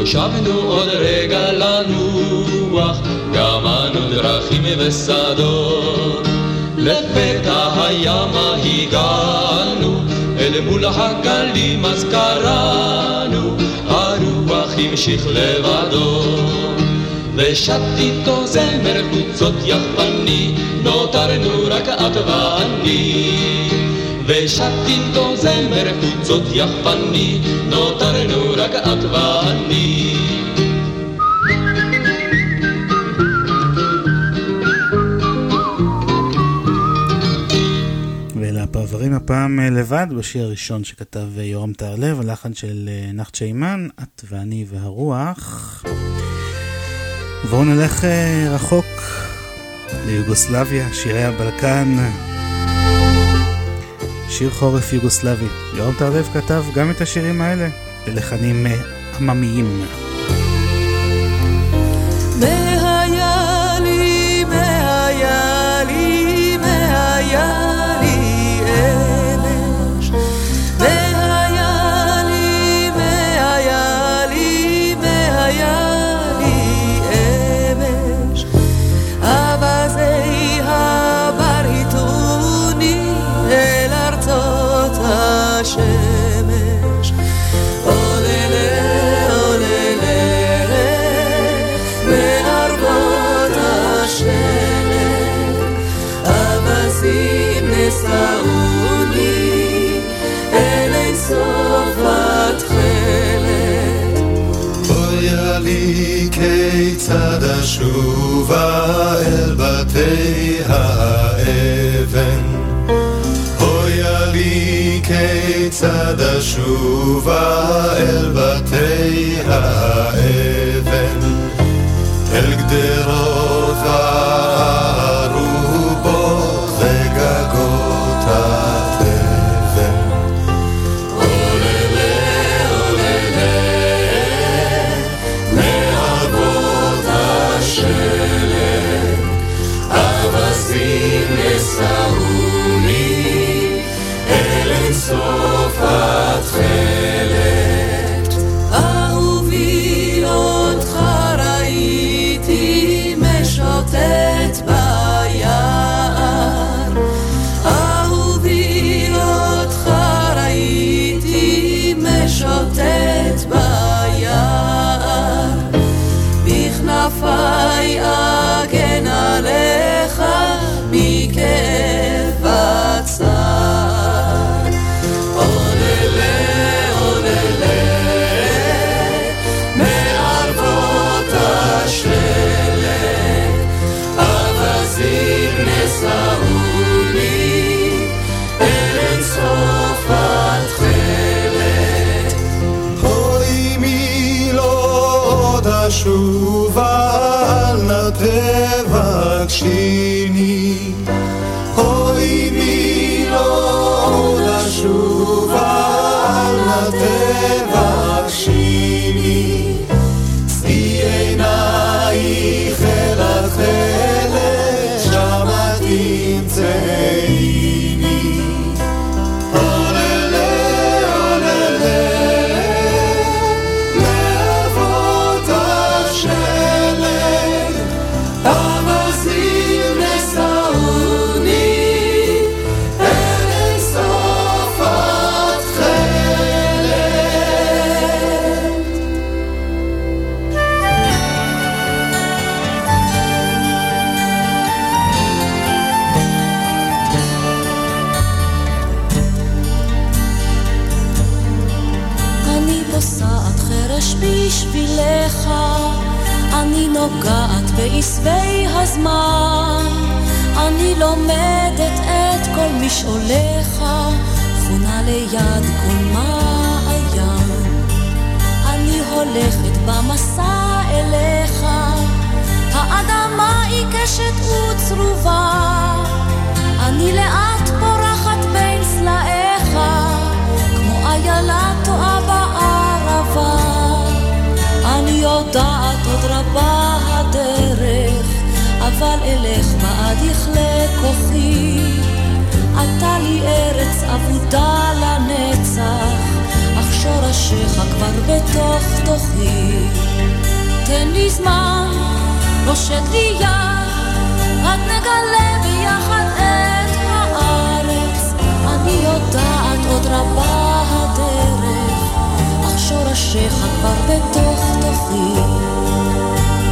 שבנו עוד רגע לנוח, גמנו דרכים ושדות. לפתע הימה הגענו, ומול הגלים אז קראנו, הרוח המשיך לבדו. ושט איתו זמר חוצות יחפני, נותרנו רק את ואני. ושט איתו זמר חוצות יחפני, נותרנו רק את ואני. ולפרברים הפעם אה, לבד בשיר הראשון שכתב אה, יורם טהרלב, הלחן של אה, נחצ'ה אימן, את ואני והרוח. בואו נלך רחוק ליוגוסלביה, שירי הבלקן. שיר חורף יוגוסלבי. יורם טהרלב כתב גם את השירים האלה בלחנים עממיים. כיצד אשובה אל בתי האבן. אויה לי כיצד אשובה אל בתי האבן. אל גדרות she הזמן, אני לומדת את כל משעוליך, חונה ליד כל מעיין. אני הולכת במסע אליך, האדמה עיקשת וצרובה, אני לאט פורחת בין סלעיך, כמו איילה טועה בערבה. אני יודעת עוד רבה הדרך, אבל אלך מעד יכלה כוחי. אתה לי ארץ אבודה לנצח, אך שורשיך כבר בתוך תוכי. תן לי זמן, פושט לי יד, רק נגלה ביחד את הארץ. אני יודעת עוד רבה הדרך, אך שורשיך כבר בתוך תוכי.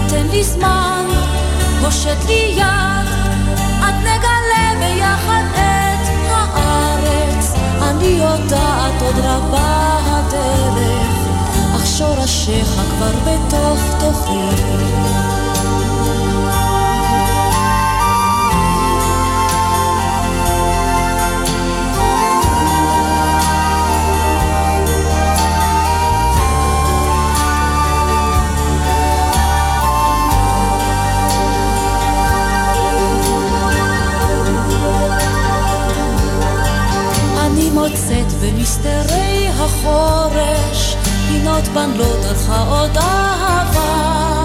תן לי זמן, הושט לי יד, עד נגלה ביחד את הארץ. אני יודעת עוד רבה הדרך, אך שורשיך כבר בתוך תוכי. במסתרי החורש, פינות בנלות דרכה עוד אהבה,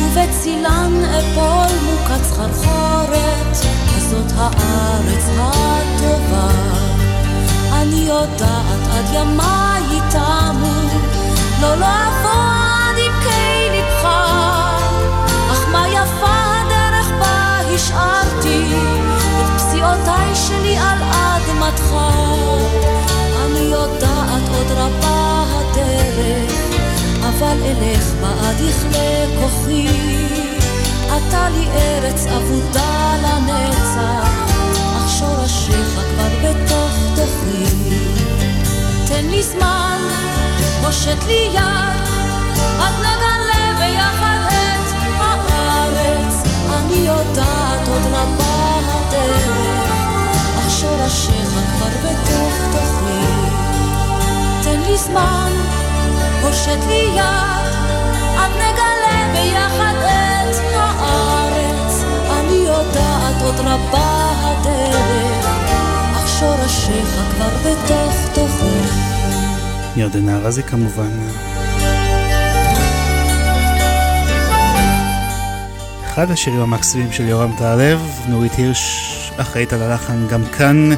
ובצילן אפול מוכת סחרחורת, הזאת הארץ הטובה. אני יודעת עד ימיי תמו, לא לעבוד רבה הדרך, אבל אלך בעד יכלה כוחי. אתה לי ארץ אבודה לנצח, אך שורשיך כבר בתוך תוכי. תן לי זמן, הושט לי יד, עד נגלה ביחד את הארץ. אני יודעת עוד רבה הדרך, אך שורשיך כבר בתוך תוכי. לי זמן, הושט לי יד, עד נגלה ביחד את הארץ. אני יודעת עוד רבה הדרך, אך שורשיך כבר בתוך תוכי. ירדנה ארזי כמובן. אחד השירים המקסימים של יורם טהרלב, נורית הירש אחראית על הלחן גם כאן,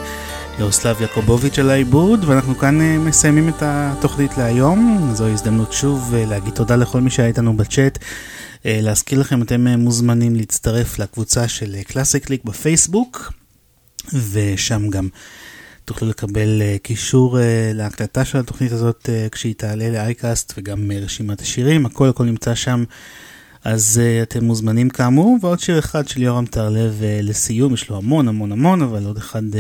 ירוסלב יעקובוביץ' על העיבוד, ואנחנו כאן אה, מסיימים את התוכנית להיום. זו הזדמנות שוב אה, להגיד תודה לכל מי שהיה איתנו בצ'אט. אה, להזכיר לכם, אתם מוזמנים להצטרף לקבוצה של קלאסי קליק בפייסבוק, ושם גם תוכלו לקבל קישור להקלטה של התוכנית הזאת כשהיא תעלה לאייקאסט וגם רשימת השירים, הכל הכל נמצא שם. אז uh, אתם מוזמנים כאמור, ועוד שיר אחד של יורם טהרלב uh, לסיום, יש לו המון המון המון, אבל עוד אחד uh,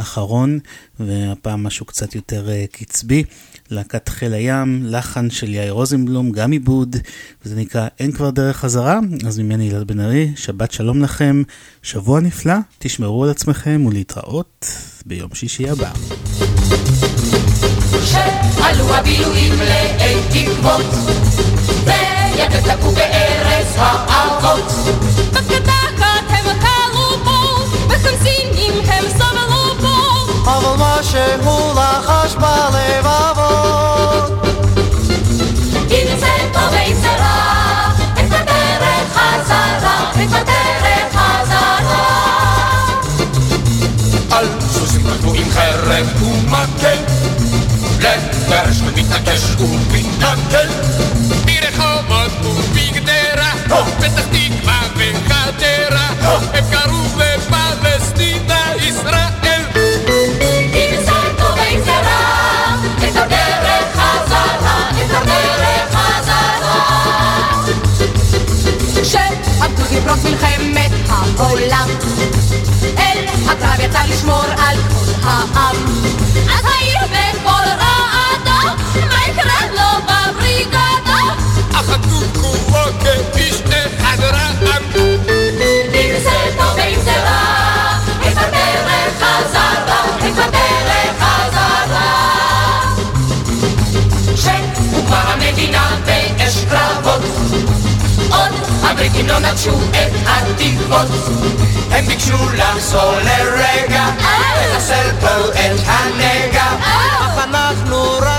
אחרון, והפעם משהו קצת יותר uh, קצבי. להקת חיל הים, לחן של יאיר רוזנבלום, גם עיבוד, וזה נקרא אין כבר דרך חזרה, אז ממני אלעד בן ארי, שבת שלום לכם, שבוע נפלא, תשמרו על עצמכם ולהתראות ביום שישי הבא. שעלו הבילויים הם פה. אבל מה שהוא לחש בלבבות. אם זה טוב ואם זה רע, את הדרך חזרה, את הדרך חזרה. על סוסים נתנו עם חרב ומקל, לגרש ומתעקש ומתנכל. מרחובות ובגדרה, פתח תקווה וחדרה, הם קראו בפלסטינה ישראל. לפרוץ מלחמת העולם, אל הקרב יצא לשמור על כל העם. אז העיר בקול רעדה, מה יקרה לו בבריגדה? אחדו כולו כאיש אחד רעם. הבריטים לא נטשו את הטבעות הם ביקשו לחזור לרגע, אה! לחסל פה את הנגע. אה! אך אנחנו רק